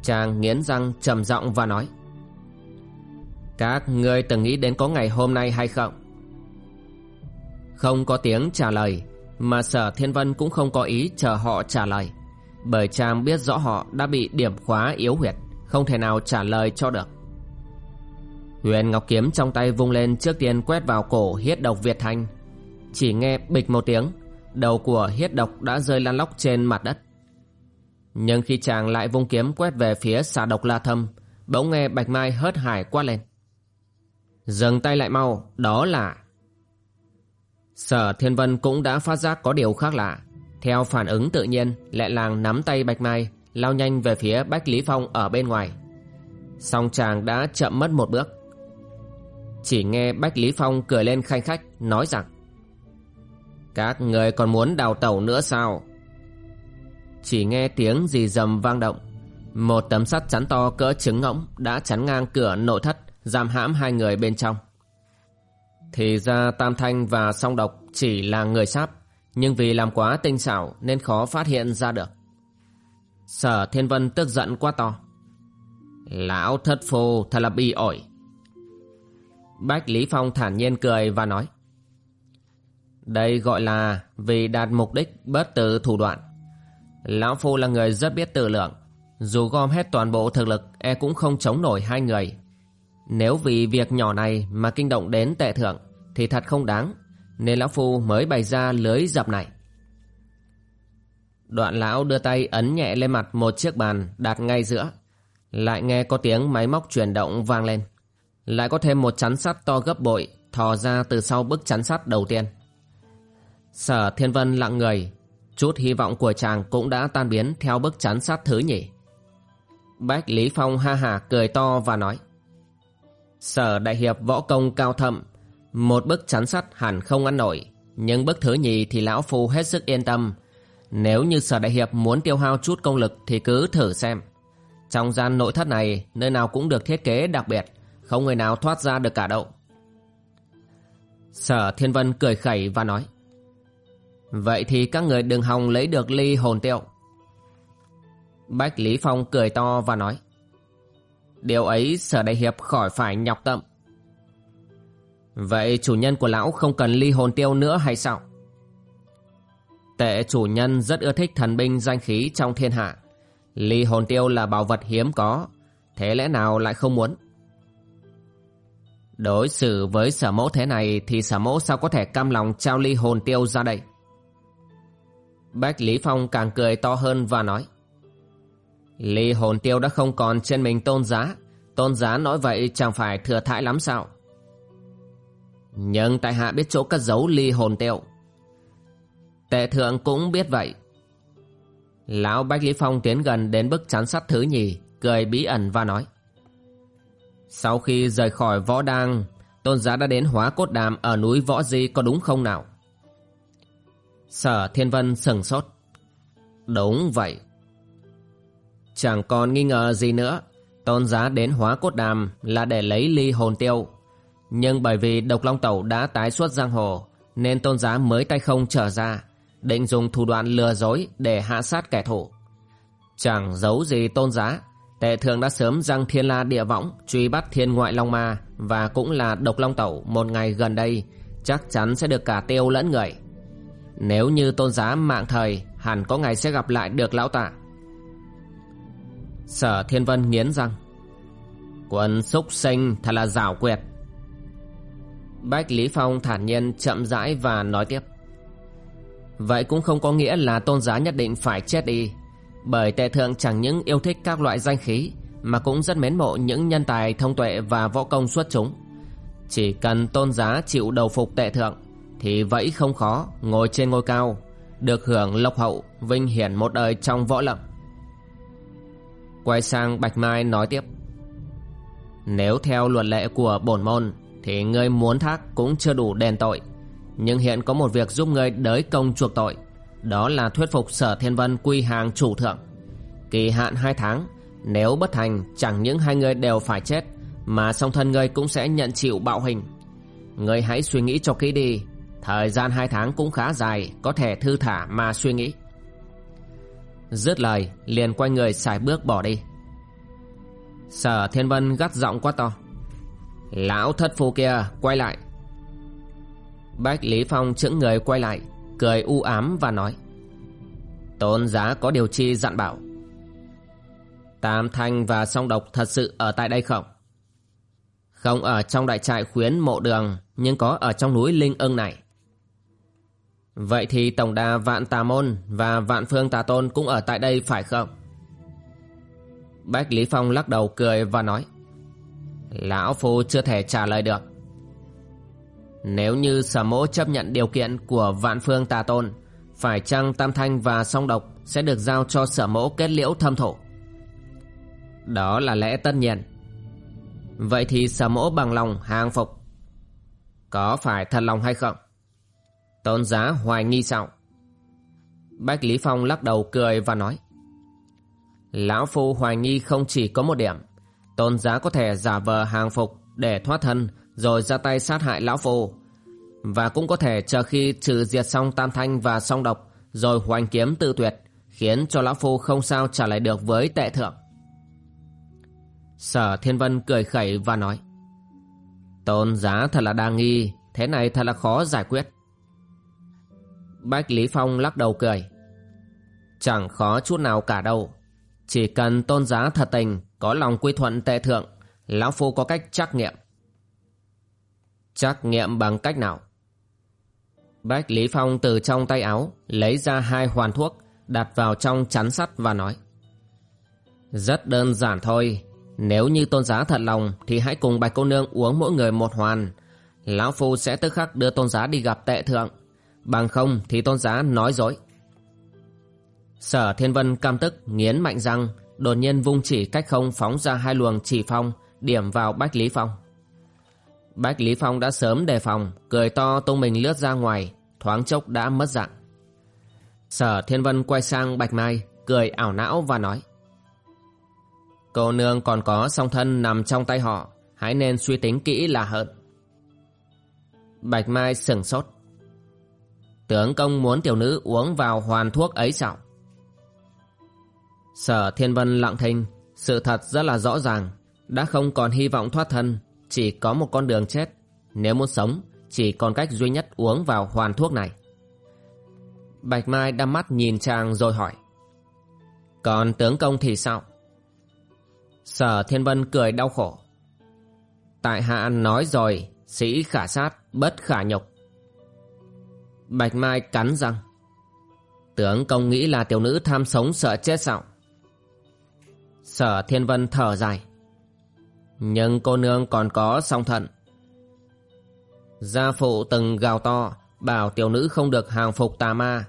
Speaker 1: Chàng nghiến răng trầm giọng và nói, Các ngươi từng nghĩ đến có ngày hôm nay hay không? Không có tiếng trả lời, Mà sở thiên vân cũng không có ý chờ họ trả lời, Bởi chàng biết rõ họ đã bị điểm khóa yếu huyệt, Không thể nào trả lời cho được Huyền Ngọc Kiếm trong tay vung lên trước tiên quét vào cổ hiết độc Việt Thanh Chỉ nghe bịch một tiếng, Đầu của hiết độc đã rơi lăn lóc trên mặt đất. Nhưng khi chàng lại vung kiếm quét về phía xà độc la thâm, Bỗng nghe Bạch Mai hớt hải quát lên. Dừng tay lại mau, Đó là Sở Thiên Vân cũng đã phát giác có điều khác lạ. Theo phản ứng tự nhiên, Lẹ làng nắm tay Bạch Mai, Lao nhanh về phía Bách Lý Phong ở bên ngoài. Song chàng đã chậm mất một bước. Chỉ nghe Bách Lý Phong cười lên khanh khách, Nói rằng, các người còn muốn đào tẩu nữa sao? Chỉ nghe tiếng gì rầm vang động, Một tấm sắt chắn to cỡ trứng ngỗng Đã chắn ngang cửa nội thất, Giam hãm hai người bên trong. Thì ra Tam Thanh và Song Độc Chỉ là người sáp, Nhưng vì làm quá tinh xảo Nên khó phát hiện ra được. Sở Thiên Vân tức giận quá to, Lão thất phù thật là bị ổi Bách Lý Phong thản nhiên cười và nói, đây gọi là vì đạt mục đích bất từ thủ đoạn. Lão Phu là người rất biết tự lượng. Dù gom hết toàn bộ thực lực e cũng không chống nổi hai người. Nếu vì việc nhỏ này mà kinh động đến tệ thượng, thì thật không đáng. Nên Lão Phu mới bày ra lưới dập này. Đoạn lão đưa tay ấn nhẹ lên mặt một chiếc bàn đặt ngay giữa. Lại nghe có tiếng máy móc chuyển động vang lên. Lại có thêm một chắn sắt to gấp bội, thò ra từ sau bức chắn sắt đầu tiên. Sở Thiên Vân lặng người, Chút hy vọng của chàng cũng đã tan biến Theo bức chắn sắt thứ nhỉ Bách Lý Phong ha hả cười to và nói, Sở Đại Hiệp võ công cao thâm, Một bức chắn sắt hẳn không ăn nổi, Nhưng bức thứ nhì thì lão phu hết sức yên tâm. Nếu như Sở Đại Hiệp muốn tiêu hao chút công lực Thì cứ thử xem. Trong gian nội thất này, Nơi nào cũng được thiết kế đặc biệt. Không người nào thoát ra được cả đâu Sở Thiên Vân cười khẩy và nói, Vậy thì các người đừng hòng lấy được ly hồn tiệu Bách Lý Phong cười to và nói, Điều ấy sở đại hiệp khỏi phải nhọc tâm Vậy chủ nhân của lão không cần ly hồn tiêu nữa hay sao? Tệ chủ nhân rất ưa thích thần binh danh khí trong thiên hạ Ly hồn tiêu là bảo vật hiếm có, Thế lẽ nào lại không muốn? Đối xử với sở mẫu thế này Thì sở mẫu sao có thể cam lòng trao ly hồn tiêu ra đây? Bách Lý Phong càng cười to hơn và nói, Ly hồn tiêu đã không còn trên mình tôn giá. Tôn giá nói vậy chẳng phải thừa thãi lắm sao? Nhưng tại hạ biết chỗ cất giấu ly hồn tiêu. Tệ thượng cũng biết vậy. Lão Bách Lý Phong tiến gần đến bức chắn sắt thứ nhì, Cười bí ẩn và nói sau khi rời khỏi võ đăng, Tôn giá đã đến hóa cốt đàm ở núi Võ Di có đúng không nào? Sở Thiên Vân sừng sốt. Đúng vậy. Chẳng còn nghi ngờ gì nữa. Tôn giá đến hóa cốt đàm là để lấy ly hồn tiêu. Nhưng bởi vì độc long tẩu đã tái xuất giang hồ, Nên tôn giá mới tay không trở ra, Định dùng thủ đoạn lừa dối để hạ sát kẻ thù Chẳng giấu gì tôn giá Tệ thường đã sớm răng thiên la địa võng, Truy bắt thiên ngoại long ma Và cũng là độc long tẩu một ngày gần đây, Chắc chắn sẽ được cả tiêu lẫn người. Nếu như tôn giá mạng thời, Hẳn có ngày sẽ gặp lại được lão tạ Sở thiên vân nghiến răng. Quân xúc sinh thật là rảo quyệt. Bách Lý Phong thản nhiên chậm rãi và nói tiếp. Vậy cũng không có nghĩa là tôn giá nhất định phải chết đi. Bởi tệ thượng chẳng những yêu thích các loại danh khí, Mà cũng rất mến mộ những nhân tài thông tuệ và võ công xuất chúng. Chỉ cần tôn giá chịu đầu phục tệ thượng, Thì vậy không khó ngồi trên ngôi cao, Được hưởng lộc hậu, vinh hiển một đời trong võ lâm. Quay sang Bạch Mai nói tiếp. Nếu theo luật lệ của bổn môn, Thì ngươi muốn thác cũng chưa đủ đền tội, Nhưng hiện có một việc giúp ngươi đới công chuộc tội. Đó là thuyết phục sở thiên vân quy hàng chủ thượng. Kỳ hạn hai tháng, Nếu bất thành, chẳng những hai người đều phải chết, Mà song thân ngươi cũng sẽ nhận chịu bạo hình. Ngươi hãy suy nghĩ cho kỹ đi, Thời gian hai tháng cũng khá dài, Có thể thư thả mà suy nghĩ. Dứt lời, liền quay người xài bước bỏ đi. Sở Thiên Vân gắt giọng quá to, Lão thất phu kia, quay lại. Bách Lý Phong chững người quay lại Cười u ám và nói, Tôn giá có điều chi dặn bảo, Tam Thanh và Song Độc thật sự ở tại đây không? Không ở trong đại trại khuyến mộ đường, Nhưng có ở trong núi Linh ưng này Vậy thì tổng đà vạn tà môn và vạn phương tà tôn cũng ở tại đây phải không? Bách Lý Phong lắc đầu cười và nói, Lão Phu chưa thể trả lời được nếu như sở mỗ chấp nhận điều kiện của vạn phương tà tôn, Phải chăng tam thanh và song độc sẽ được giao cho sở mỗ kết liễu thâm thổ Đó là lẽ tất nhiên Vậy thì sở mỗ bằng lòng hàng phục Có phải thật lòng hay không? Tôn giá hoài nghi sao? Bách Lý Phong lắc đầu cười và nói, Lão Phu hoài nghi không chỉ có một điểm Tôn giá có thể giả vờ hàng phục để thoát thân rồi ra tay sát hại Lão Phu Và cũng có thể chờ khi trừ diệt xong tam thanh và song độc rồi hoành kiếm tự tuyệt khiến cho Lão Phu không sao trả lại được với tệ thượng. Sở Thiên Vân cười khẩy và nói Tôn giá thật là đa nghi Thế này thật là khó giải quyết Bách Lý Phong lắc đầu cười. Chẳng khó chút nào cả đâu. Chỉ cần tôn giá thật tình, có lòng quy thuận tệ thượng, Lão Phu có cách trắc nghiệm chắc nghiệm bằng cách nào? Bách Lý Phong từ trong tay áo, lấy ra hai hoàn thuốc, đặt vào trong chắn sắt và nói, Rất đơn giản thôi. Nếu như tôn giá thật lòng, thì hãy cùng bạch cô nương uống mỗi người một hoàn. Lão Phu sẽ tức khắc đưa tôn giá đi gặp tệ thượng. Bằng không thì tôn giá nói dối. Sở Thiên Vân cam tức, nghiến mạnh răng, Đột nhiên vung chỉ cách không phóng ra hai luồng chỉ phong, Điểm vào Bách Lý Phong. Bách Lý Phong đã sớm đề phòng Cười to tung mình lướt ra ngoài Thoáng chốc đã mất dạng Sở Thiên Vân quay sang Bạch Mai Cười ảo não và nói Cô nương còn có song thân nằm trong tay họ Hãy nên suy tính kỹ là hơn Bạch Mai sừng sốt Tướng công muốn tiểu nữ uống vào hoàn thuốc ấy sao? Sở Thiên Vân lặng thinh, sự thật rất là rõ ràng, đã không còn hy vọng thoát thân, chỉ có một con đường chết. Nếu muốn sống, chỉ còn cách duy nhất uống vào hoàn thuốc này. Bạch Mai đăm mắt nhìn chàng rồi hỏi. Còn tướng công thì sao? Sở Thiên Vân cười đau khổ. Tại hạ nói rồi, sĩ khả sát, bất khả nhục. Bạch Mai cắn răng. Tướng công nghĩ là tiểu nữ tham sống sợ chết sao? Sở Thiên Vân thở dài. Nhưng cô nương còn có song thận. Gia phụ từng gào to, bảo tiểu nữ không được hàng phục tà ma.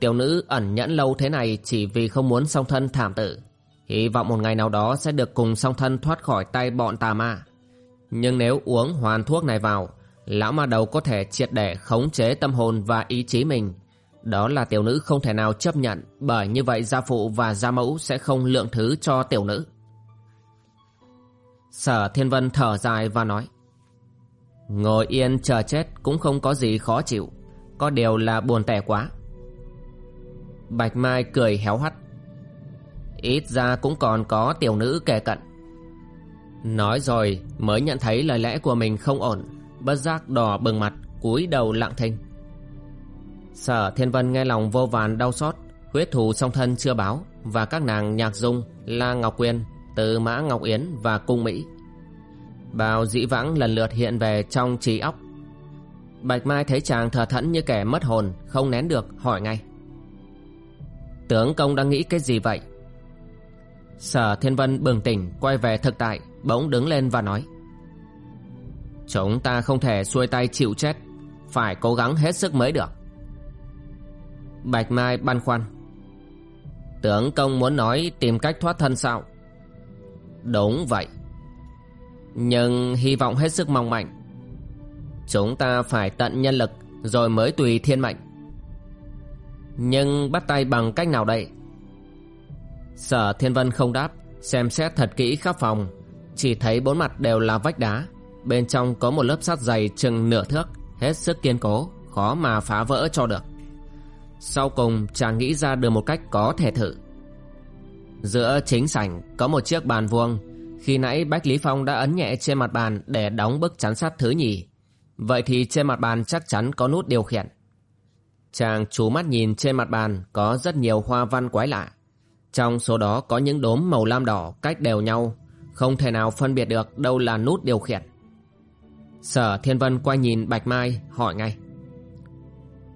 Speaker 1: Tiểu nữ ẩn nhẫn lâu thế này chỉ vì không muốn song thân thảm tử. Hy vọng một ngày nào đó sẽ được cùng song thân thoát khỏi tay bọn tà ma. Nhưng nếu uống hoàn thuốc này vào, lão ma đầu có thể triệt để khống chế tâm hồn và ý chí mình. Đó là tiểu nữ không thể nào chấp nhận bởi như vậy gia phụ và gia mẫu sẽ không lượng thứ cho tiểu nữ. Sở Thiên Vân thở dài và nói Ngồi yên chờ chết cũng không có gì khó chịu Có điều là buồn tẻ quá. Bạch Mai cười héo hắt Ít ra cũng còn có tiểu nữ kề cận. Nói rồi mới nhận thấy lời lẽ của mình không ổn Bất giác đỏ bừng mặt cúi đầu lặng thinh. Sở Thiên Vân nghe lòng vô vàn đau xót Huyết thù song thân chưa báo Và các nàng Nhạc Dung, La Ngọc Quyên từ Mã Ngọc Yến và Cung Mỹ. Bao dĩ vãng lần lượt hiện về trong trí óc. Bạch Mai thấy chàng thờ thẫn như kẻ mất hồn, Không nén được, hỏi ngay. Tướng công đang nghĩ cái gì vậy? Sở Thiên Vân bừng tỉnh, Quay về thực tại, Bỗng đứng lên và nói. Chúng ta không thể xuôi tay chịu chết, Phải cố gắng hết sức mới được. Bạch Mai băn khoăn. Tướng công muốn nói tìm cách thoát thân sao? Đúng vậy. Nhưng hy vọng hết sức mong mạnh Chúng ta phải tận nhân lực Rồi mới tùy thiên mệnh. Nhưng bắt tay bằng cách nào đây? Sở Thiên Vân không đáp, Xem xét thật kỹ khắp phòng. Chỉ thấy bốn mặt đều là vách đá, Bên trong có một lớp sắt dày chừng nửa thước, Hết sức kiên cố, Khó mà phá vỡ cho được. Sau cùng, chàng nghĩ ra được một cách có thể thử. Giữa chính sảnh, có một chiếc bàn vuông. Khi nãy Bách Lý Phong đã ấn nhẹ trên mặt bàn Để đóng bức chắn sắt thứ nhì, Vậy thì trên mặt bàn chắc chắn có nút điều khiển. Chàng chú mắt nhìn trên mặt bàn Có rất nhiều hoa văn quái lạ. Trong số đó có những đốm màu lam đỏ cách đều nhau, Không thể nào phân biệt được đâu là nút điều khiển. Sở Thiên Vân quay nhìn Bạch Mai, hỏi ngay.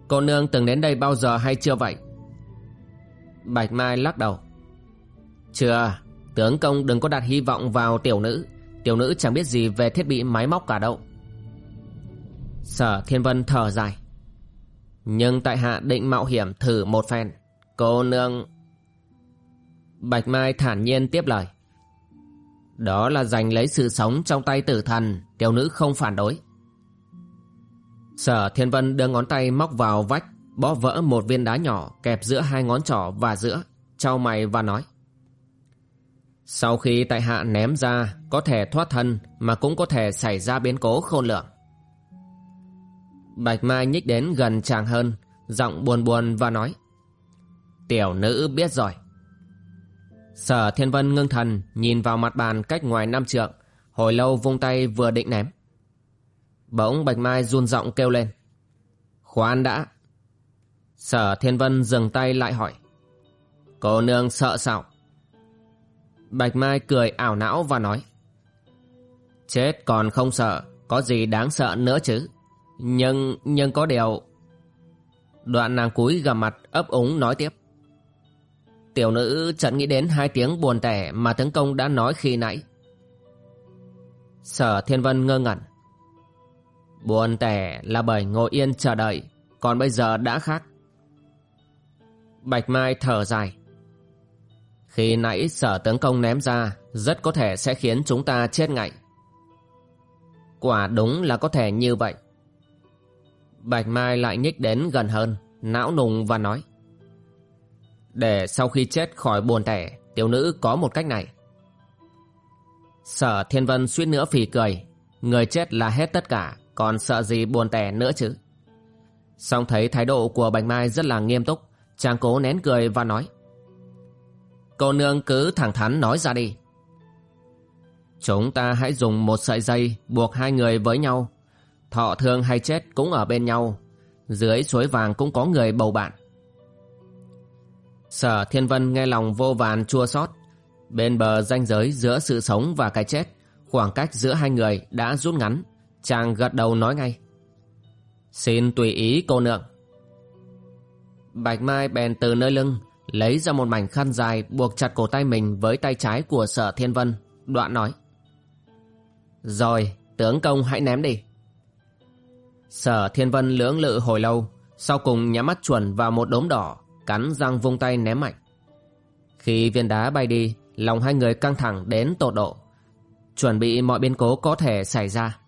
Speaker 1: Cô nương từng đến đây bao giờ hay chưa vậy? Bạch Mai lắc đầu. Chưa, tướng công đừng có đặt hy vọng vào tiểu nữ. Tiểu nữ chẳng biết gì về thiết bị máy móc cả đâu. Sở Thiên Vân thở dài. Nhưng tại hạ định mạo hiểm thử một phen. Cô nương. Bạch Mai thản nhiên tiếp lời. Đó là giành lấy sự sống trong tay tử thần. Tiểu nữ không phản đối. Sở Thiên Vân đưa ngón tay móc vào vách Bó vỡ một viên đá nhỏ Kẹp giữa hai ngón trỏ và giữa Trao mày và nói. Sau khi tại hạ ném ra, Có thể thoát thân Mà cũng có thể xảy ra biến cố khôn lường. Bạch Mai nhích đến gần chàng hơn, Giọng buồn buồn và nói, Tiểu nữ biết rồi. Sở Thiên Vân ngưng thần, Nhìn vào mặt bàn cách ngoài năm trượng, Hồi lâu vung tay vừa định ném. Bỗng Bạch Mai run giọng kêu lên, Khoan đã. Sở Thiên Vân dừng tay lại hỏi, Cô nương sợ sao? Bạch Mai cười ảo não và nói Chết còn không sợ Có gì đáng sợ nữa chứ? Nhưng, nhưng có điều Đoạn nàng cúi gầm mặt ấp úng nói tiếp Tiểu nữ chẳng nghĩ đến hai tiếng buồn tẻ mà tướng công đã nói khi nãy. Sở Thiên Vân ngơ ngẩn Buồn tẻ là bởi ngồi yên chờ đợi Còn bây giờ đã khác. Bạch Mai thở dài khi nãy sở tướng công ném ra, Rất có thể sẽ khiến chúng ta chết ngại Quả đúng là có thể như vậy. Bạch Mai lại nhích đến gần hơn, Não nùng và nói, Để sau khi chết khỏi buồn tẻ, Tiểu nữ có một cách này. Sở Thiên Vân suýt nữa phì cười, Người chết là hết tất cả, Còn sợ gì buồn tẻ nữa chứ? Xong thấy thái độ của Bạch Mai rất là nghiêm túc, Chàng cố nén cười và nói Cô nương cứ thẳng thắn nói ra đi. Chúng ta hãy dùng một sợi dây Buộc hai người với nhau. Thọ thương hay chết cũng ở bên nhau. Dưới suối vàng cũng có người bầu bạn. Sở Thiên Vân nghe lòng vô vàn chua xót. Bên bờ ranh giới giữa sự sống và cái chết, Khoảng cách giữa hai người đã rút ngắn. Chàng gật đầu nói ngay. Xin tùy ý, cô nương. Bạch Mai bèn từ nơi lưng Lấy ra một mảnh khăn dài, Buộc chặt cổ tay mình với tay trái của sở thiên vân, Đoạn nói. Rồi, tướng công hãy ném đi. Sở thiên vân lưỡng lự hồi lâu, Sau cùng nhắm mắt chuẩn vào một đốm đỏ, Cắn răng vung tay ném mạnh. Khi viên đá bay đi, Lòng hai người căng thẳng đến tột độ, Chuẩn bị mọi biến cố có thể xảy ra.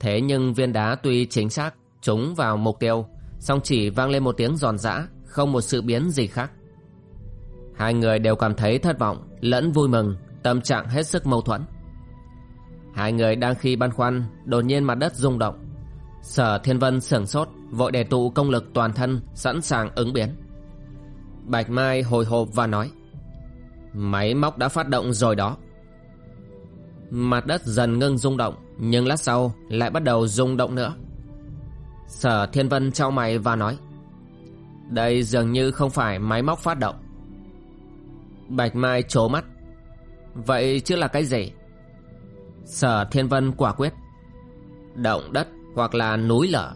Speaker 1: Thế nhưng viên đá tuy chính xác, Trúng vào mục tiêu, song chỉ vang lên một tiếng giòn giã, Không một sự biến gì khác. Hai người đều cảm thấy thất vọng, Lẫn vui mừng, Tâm trạng hết sức mâu thuẫn. Hai người đang khi băn khoăn, Đột nhiên mặt đất rung động. Sở Thiên Vân sửng sốt, Vội để tụ công lực toàn thân, Sẵn sàng ứng biến. Bạch Mai hồi hộp và nói, Máy móc đã phát động rồi đó. Mặt đất dần ngưng rung động, Nhưng lát sau lại bắt đầu rung động nữa. Sở Thiên Vân trao mày và nói, Đây dường như không phải máy móc phát động. Bạch Mai trố mắt. Vậy chứ là cái gì? Sở Thiên Vân quả quyết. Động đất hoặc là núi lở.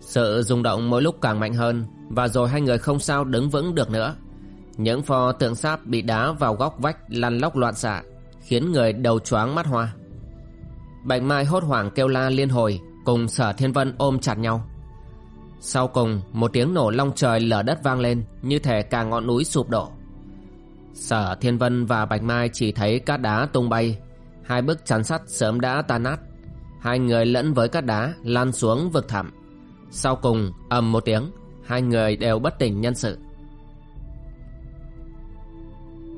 Speaker 1: Sự rung động mỗi lúc càng mạnh hơn Và rồi hai người không sao đứng vững được nữa. Những pho tượng sáp bị đá vào góc vách lăn lóc loạn xạ, Khiến người đầu choáng mắt hoa. Bạch Mai hốt hoảng kêu la liên hồi Cùng sở thiên vân ôm chặt nhau. Sau cùng, một tiếng nổ long trời lở đất vang lên, Như thể cả ngọn núi sụp đổ. Sở Thiên Vân và Bạch Mai chỉ thấy cát đá tung bay. Hai bức chắn sắt sớm đã tan nát. Hai người lẫn với cát đá lan xuống vực thẳm. Sau cùng, ầm một tiếng, Hai người đều bất tỉnh nhân sự.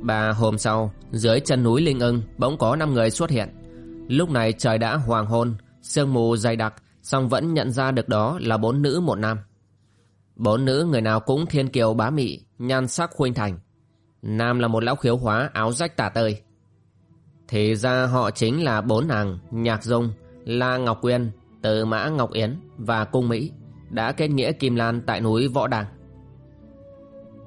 Speaker 1: Ba hôm sau, Dưới chân núi Linh ưng Bỗng có năm người xuất hiện. Lúc này trời đã hoàng hôn, Sương mù dày đặc song vẫn nhận ra được đó là bốn nữ một nam. Bốn nữ người nào cũng thiên kiều bá mị Nhan sắc khuynh thành. Nam là một lão khiếu hóa áo rách tả tơi. Thì ra họ chính là bốn nàng Nhạc Dung, La Ngọc Quyên, Từ Mã Ngọc Yến và Cung Mỹ Đã kết nghĩa Kim Lan tại núi Võ Đàng.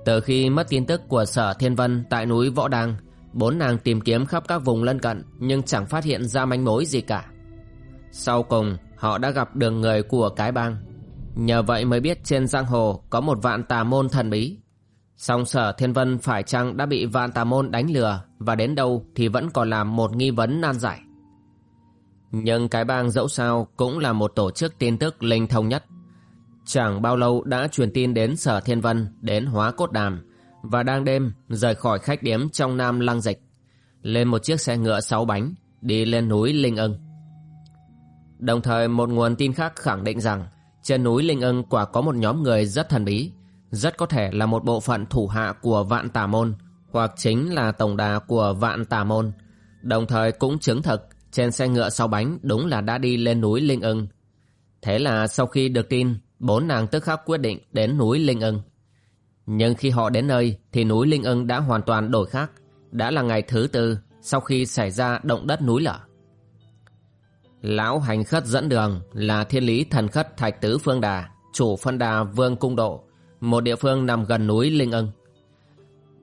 Speaker 1: Từ khi mất tin tức của Sở Thiên Vân tại núi Võ Đàng Bốn nàng tìm kiếm khắp các vùng lân cận Nhưng chẳng phát hiện ra manh mối gì cả. Sau cùng, họ đã gặp đường người của cái bang Nhờ vậy mới biết trên giang hồ có một vạn tà môn thần bí Song sở thiên vân phải chăng đã bị vạn tà môn đánh lừa và đến đâu thì vẫn còn làm một nghi vấn nan giải. Nhưng cái bang dẫu sao cũng là một tổ chức tin tức linh thông nhất. Chẳng bao lâu đã truyền tin đến sở thiên vân đến hóa cốt đàm và đang đêm rời khỏi khách điếm trong nam lăng dịch lên một chiếc xe ngựa sáu bánh, đi lên núi Linh ưng. Đồng thời một nguồn tin khác khẳng định rằng trên núi Linh ưng quả có một nhóm người rất thần bí, rất có thể là một bộ phận thủ hạ của vạn tà môn, hoặc chính là tổng đà của vạn tà môn. Đồng thời cũng chứng thực trên xe ngựa sau bánh đúng là đã đi lên núi Linh ưng. Thế là sau khi được tin, bốn nàng tức khắc quyết định đến núi Linh ưng. Nhưng khi họ đến nơi thì núi Linh ưng đã hoàn toàn đổi khác, đã là ngày thứ tư sau khi xảy ra động đất núi lở lão hành khất dẫn đường là thiên lý thần khất thạch tứ phương đà chủ phân đà vương cung độ một địa phương nằm gần núi Linh ưng.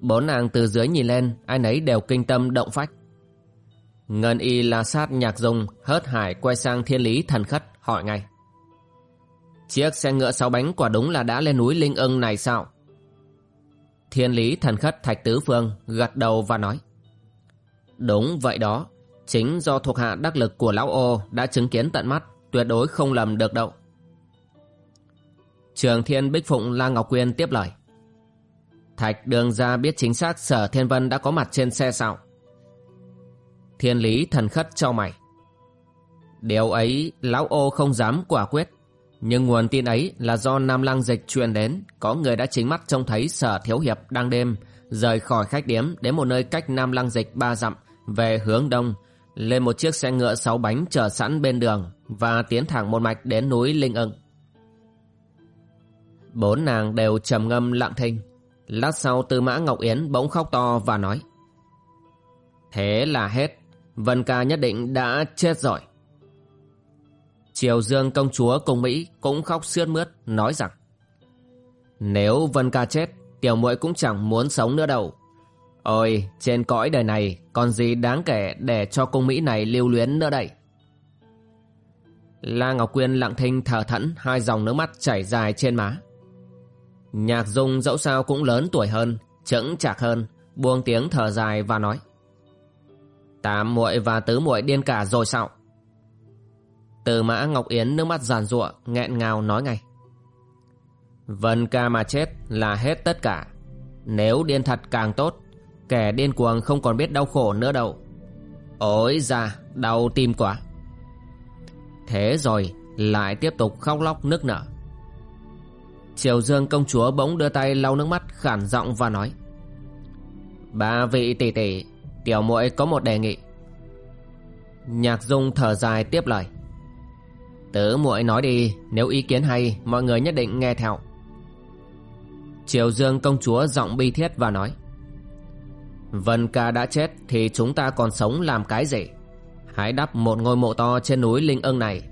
Speaker 1: Bốn nàng từ dưới nhìn lên, ai nấy đều kinh tâm động phách. Ngân y la sát nhạc dung, hớt hải quay sang thiên lý thần khất, hỏi ngay. Chiếc xe ngựa sáu bánh quả đúng là đã lên núi Linh ưng này sao? Thiên lý thần khất thạch tứ phương gật đầu và nói. Đúng vậy đó, chính do thuộc hạ đắc lực của lão ô đã chứng kiến tận mắt, tuyệt đối không lầm được đâu. Trường Thiên Bích Phụng La Ngọc Quyên tiếp lời. Thạch đường ra biết chính xác Sở Thiên Vân đã có mặt trên xe sao. Thiên lý thần khất cho mày. Điều ấy lão ô không dám quả quyết. Nhưng nguồn tin ấy là do Nam Lăng Dịch truyền đến có người đã chính mắt trông thấy Sở Thiếu Hiệp đang đêm rời khỏi khách điếm đến một nơi cách Nam Lăng Dịch ba dặm về hướng đông lên một chiếc xe ngựa sáu bánh chờ sẵn bên đường và tiến thẳng một mạch đến núi Linh ưng. Bốn nàng đều trầm ngâm lặng thinh. Lát sau Tư Mã Ngọc Yến bỗng khóc to và nói, Thế là hết, Vân ca nhất định đã chết rồi. Triều Dương công chúa cùng Mỹ cũng khóc sướt mướt, nói rằng, Nếu Vân ca chết, Tiểu muội cũng chẳng muốn sống nữa đâu. Ôi, trên cõi đời này, Còn gì đáng kể để cho cung Mỹ này lưu luyến nữa đây? La Ngọc Quyên lặng thinh thở thẫn, Hai dòng nước mắt chảy dài trên má. Nhạc dung dẫu sao cũng lớn tuổi hơn, Chững chạc hơn, Buông tiếng thở dài và nói. Tám muội và tứ muội điên cả rồi sao? Từ mã Ngọc Yến nước mắt giàn giụa, nghẹn ngào nói ngay. Vân ca mà chết là hết tất cả. Nếu điên thật càng tốt Kẻ điên cuồng không còn biết đau khổ nữa đâu. Ôi ra đau tim quá. Thế rồi lại tiếp tục khóc lóc nức nở. Triều Dương công chúa bỗng đưa tay lau nước mắt, khản giọng và nói, Ba vị tỷ tỷ, Tiểu muội có một đề nghị. Nhạc dung thở dài tiếp lời, Tứ muội nói đi, Nếu ý kiến hay, Mọi người nhất định nghe theo. Triều Dương công chúa giọng bi thiết và nói Vân ca đã chết Thì chúng ta còn sống làm cái gì? Hãy đắp một ngôi mộ to trên núi Linh ưng này.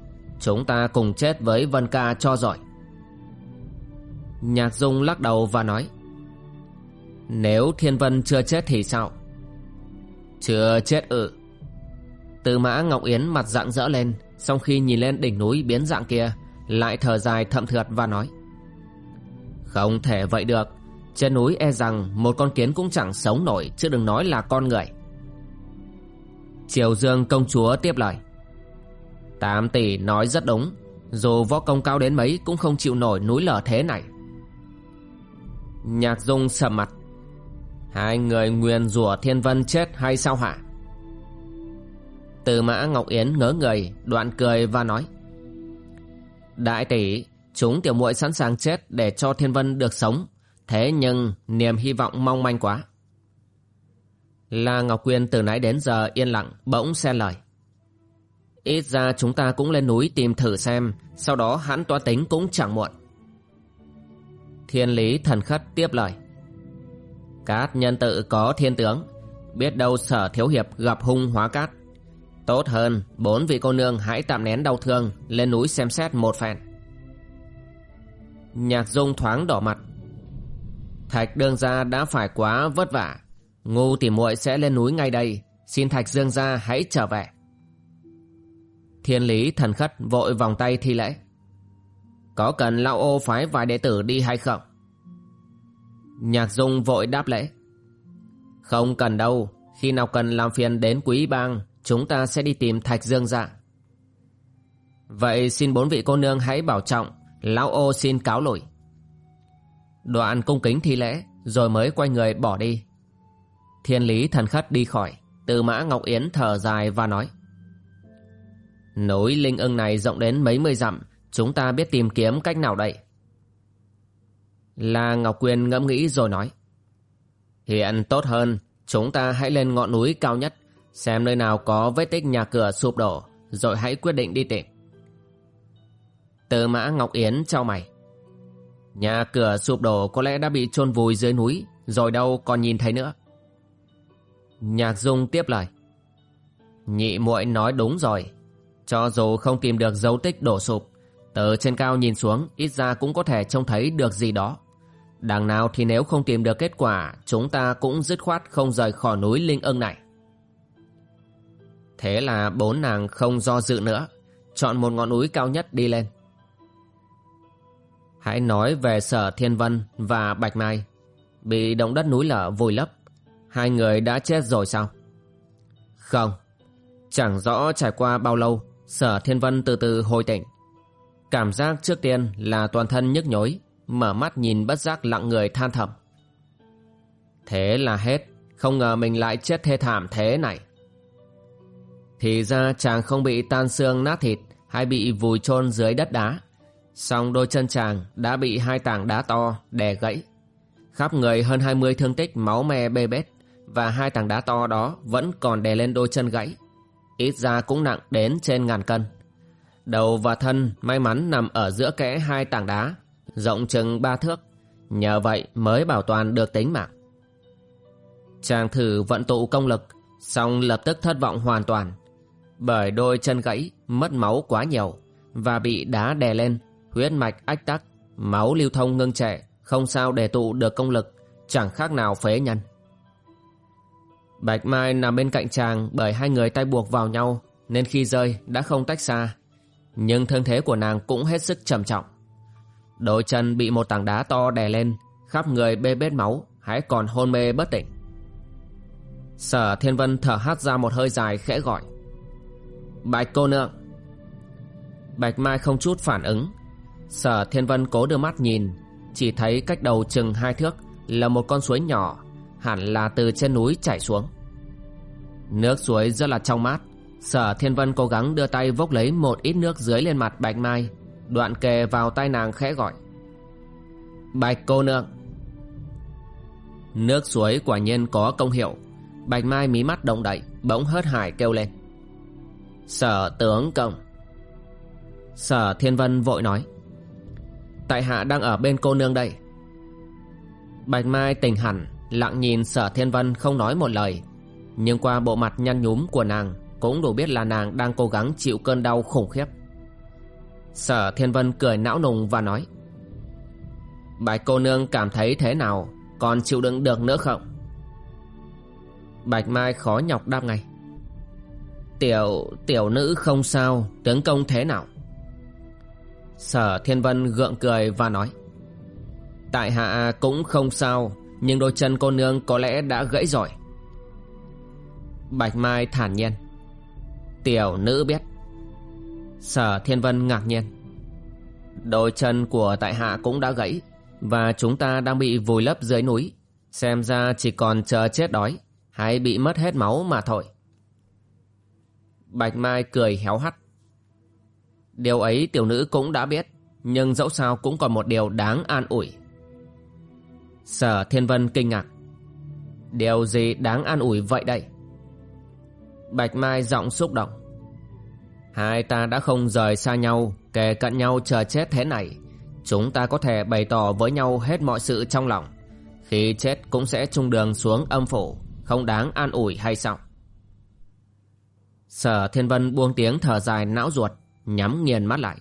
Speaker 1: Chúng ta cùng chết với Vân ca cho giỏi. Nhạc Dung lắc đầu và nói, Nếu Thiên Vân chưa chết thì sao? Chưa chết ư. Từ mã Ngọc Yến mặt dạng dỡ lên, Sau khi nhìn lên đỉnh núi biến dạng kia, Lại thở dài thậm thượt và nói, Không thể vậy được. Trên núi e rằng một con kiến cũng chẳng sống nổi, Chứ đừng nói là con người. Triều Dương công chúa tiếp lời. Tám tỷ nói rất đúng, Dù võ công cao đến mấy Cũng không chịu nổi núi lở thế này. Nhạc dung sầm mặt. Hai người nguyền rủa thiên vân chết hay sao hả? Từ mã Ngọc Yến ngớ người, Đoạn cười và nói. Đại tỷ, Chúng tiểu muội sẵn sàng chết Để cho thiên vân được sống. Thế nhưng niềm hy vọng mong manh quá. La Ngọc Quyên từ nãy đến giờ yên lặng, Bỗng xen lời. Ít ra chúng ta cũng lên núi tìm thử xem, Sau đó hãn toa tính cũng chẳng muộn. Thiên lý thần khất tiếp lời. Cát nhân tự có thiên tướng, Biết đâu sở thiếu hiệp gặp hung hóa cát. Tốt hơn, Bốn vị cô nương hãy tạm nén đau thương, Lên núi xem xét một phen. Nhạc dung thoáng đỏ mặt Thạch Dương gia đã phải quá vất vả Ngu tỉ muội sẽ lên núi ngay đây Xin thạch dương gia hãy trở về Thiên lý thần khất vội vòng tay thi lễ có cần lão ô phái vài đệ tử đi hay không? Nhạc dung vội đáp lễ. Không cần đâu, khi nào cần làm phiền đến quý bang, chúng ta sẽ đi tìm Thạch Dương dạ. Vậy xin bốn vị cô nương hãy bảo trọng, lão ô xin cáo lỗi. Đoạn cung kính thi lễ, rồi mới quay người bỏ đi. Thiên lý thần khất đi khỏi, từ mã Ngọc Yến thở dài và nói. Núi Linh ưng này rộng đến mấy mươi dặm, Chúng ta biết tìm kiếm cách nào đây? La Ngọc Quyên ngẫm nghĩ rồi nói. Hiện tốt hơn, chúng ta hãy lên ngọn núi cao nhất, xem nơi nào có vết tích nhà cửa sụp đổ, rồi hãy quyết định đi tìm. Từ mã Ngọc Yến trao mày. Nhà cửa sụp đổ có lẽ đã bị chôn vùi dưới núi, rồi đâu còn nhìn thấy nữa. Nhạc Dung tiếp lời. Nhị muội nói đúng rồi, cho dù không tìm được dấu tích đổ sụp, từ trên cao nhìn xuống ít ra cũng có thể trông thấy được gì đó. Đằng nào thì nếu không tìm được kết quả chúng ta cũng dứt khoát không rời khỏi núi Linh ưng này. Thế là bốn nàng không do dự nữa, chọn một ngọn núi cao nhất đi lên. Hãy nói về sở Thiên Vân và Bạch Mai. Bị động đất núi lở vùi lấp, hai người đã chết rồi sao? Không, chẳng rõ trải qua bao lâu, sở Thiên Vân từ từ hồi tỉnh. Cảm giác trước tiên là toàn thân nhức nhối, mở mắt nhìn bất giác lặng người than thầm. Thế là hết, không ngờ mình lại chết thê thảm thế này. Thì ra chàng không bị tan xương nát thịt hay bị vùi chôn dưới đất đá. Song đôi chân chàng đã bị hai tảng đá to đè gãy. Khắp người hơn 20 thương tích máu me bê bết và hai tảng đá to đó vẫn còn đè lên đôi chân gãy. Ít ra cũng nặng đến trên ngàn cân. Đầu và thân may mắn nằm ở giữa kẽ hai tảng đá, rộng chừng ba thước. Nhờ vậy mới bảo toàn được tính mạng. Chàng thử vận tụ công lực, song lập tức thất vọng hoàn toàn. Bởi đôi chân gãy, mất máu quá nhiều, và bị đá đè lên, huyết mạch ách tắc, máu lưu thông ngưng trệ, không sao để tụ được công lực, chẳng khác nào phế nhân. Bạch Mai nằm bên cạnh chàng bởi hai người tay buộc vào nhau, nên khi rơi đã không tách xa, nhưng thương thế của nàng cũng hết sức trầm trọng. Đôi chân bị một tảng đá to đè lên, khắp người bê bết máu, hãy còn hôn mê bất tỉnh. Sở Thiên Vân thở hắt ra một hơi dài khẽ gọi. Bạch cô nương. Bạch Mai không chút phản ứng. Sở Thiên Vân cố đưa mắt nhìn, chỉ thấy cách đầu chừng hai thước là một con suối nhỏ, hẳn là từ trên núi chảy xuống. Nước suối rất là trong mát, Sở Thiên Vân cố gắng đưa tay vốc lấy một ít nước dưới lên mặt Bạch Mai Đoạn kề vào tay nàng khẽ gọi. Bạch cô nương. Nước suối quả nhiên có công hiệu Bạch Mai mí mắt động đậy Bỗng hớt hải kêu lên. Sở tướng công. Sở Thiên Vân vội nói. Tại hạ đang ở bên cô nương đây. Bạch Mai tỉnh hẳn Lặng nhìn sở Thiên Vân không nói một lời. Nhưng qua bộ mặt nhăn nhúm của nàng Cũng đủ biết là nàng đang cố gắng chịu cơn đau khủng khiếp. Sở Thiên Vân cười não nùng và nói Bạch cô nương cảm thấy thế nào? Còn chịu đựng được nữa không? Bạch Mai khó nhọc đáp ngay Tiểu, tiểu nữ không sao Tướng công thế nào? Sở Thiên Vân gượng cười và nói, Tại hạ cũng không sao, Nhưng đôi chân cô nương có lẽ đã gãy rồi. Bạch Mai thản nhiên, Tiểu nữ biết. Sở Thiên Vân ngạc nhiên, Đôi chân của tại hạ cũng đã gãy Và chúng ta đang bị vùi lấp dưới núi, Xem ra chỉ còn chờ chết đói Hay bị mất hết máu mà thôi. Bạch Mai cười héo hắt Điều ấy tiểu nữ cũng đã biết, Nhưng dẫu sao cũng còn một điều đáng an ủi. Sở Thiên Vân kinh ngạc. Điều gì đáng an ủi vậy đây? Bạch Mai giọng xúc động. Hai ta đã không rời xa nhau, Kề cận nhau chờ chết thế này. Chúng ta có thể bày tỏ với nhau hết mọi sự trong lòng. Khi chết cũng sẽ chung đường xuống âm phủ, Không đáng an ủi hay sao? Sở Thiên Vân buông tiếng thở dài não ruột. Nhắm nghiền mắt lại.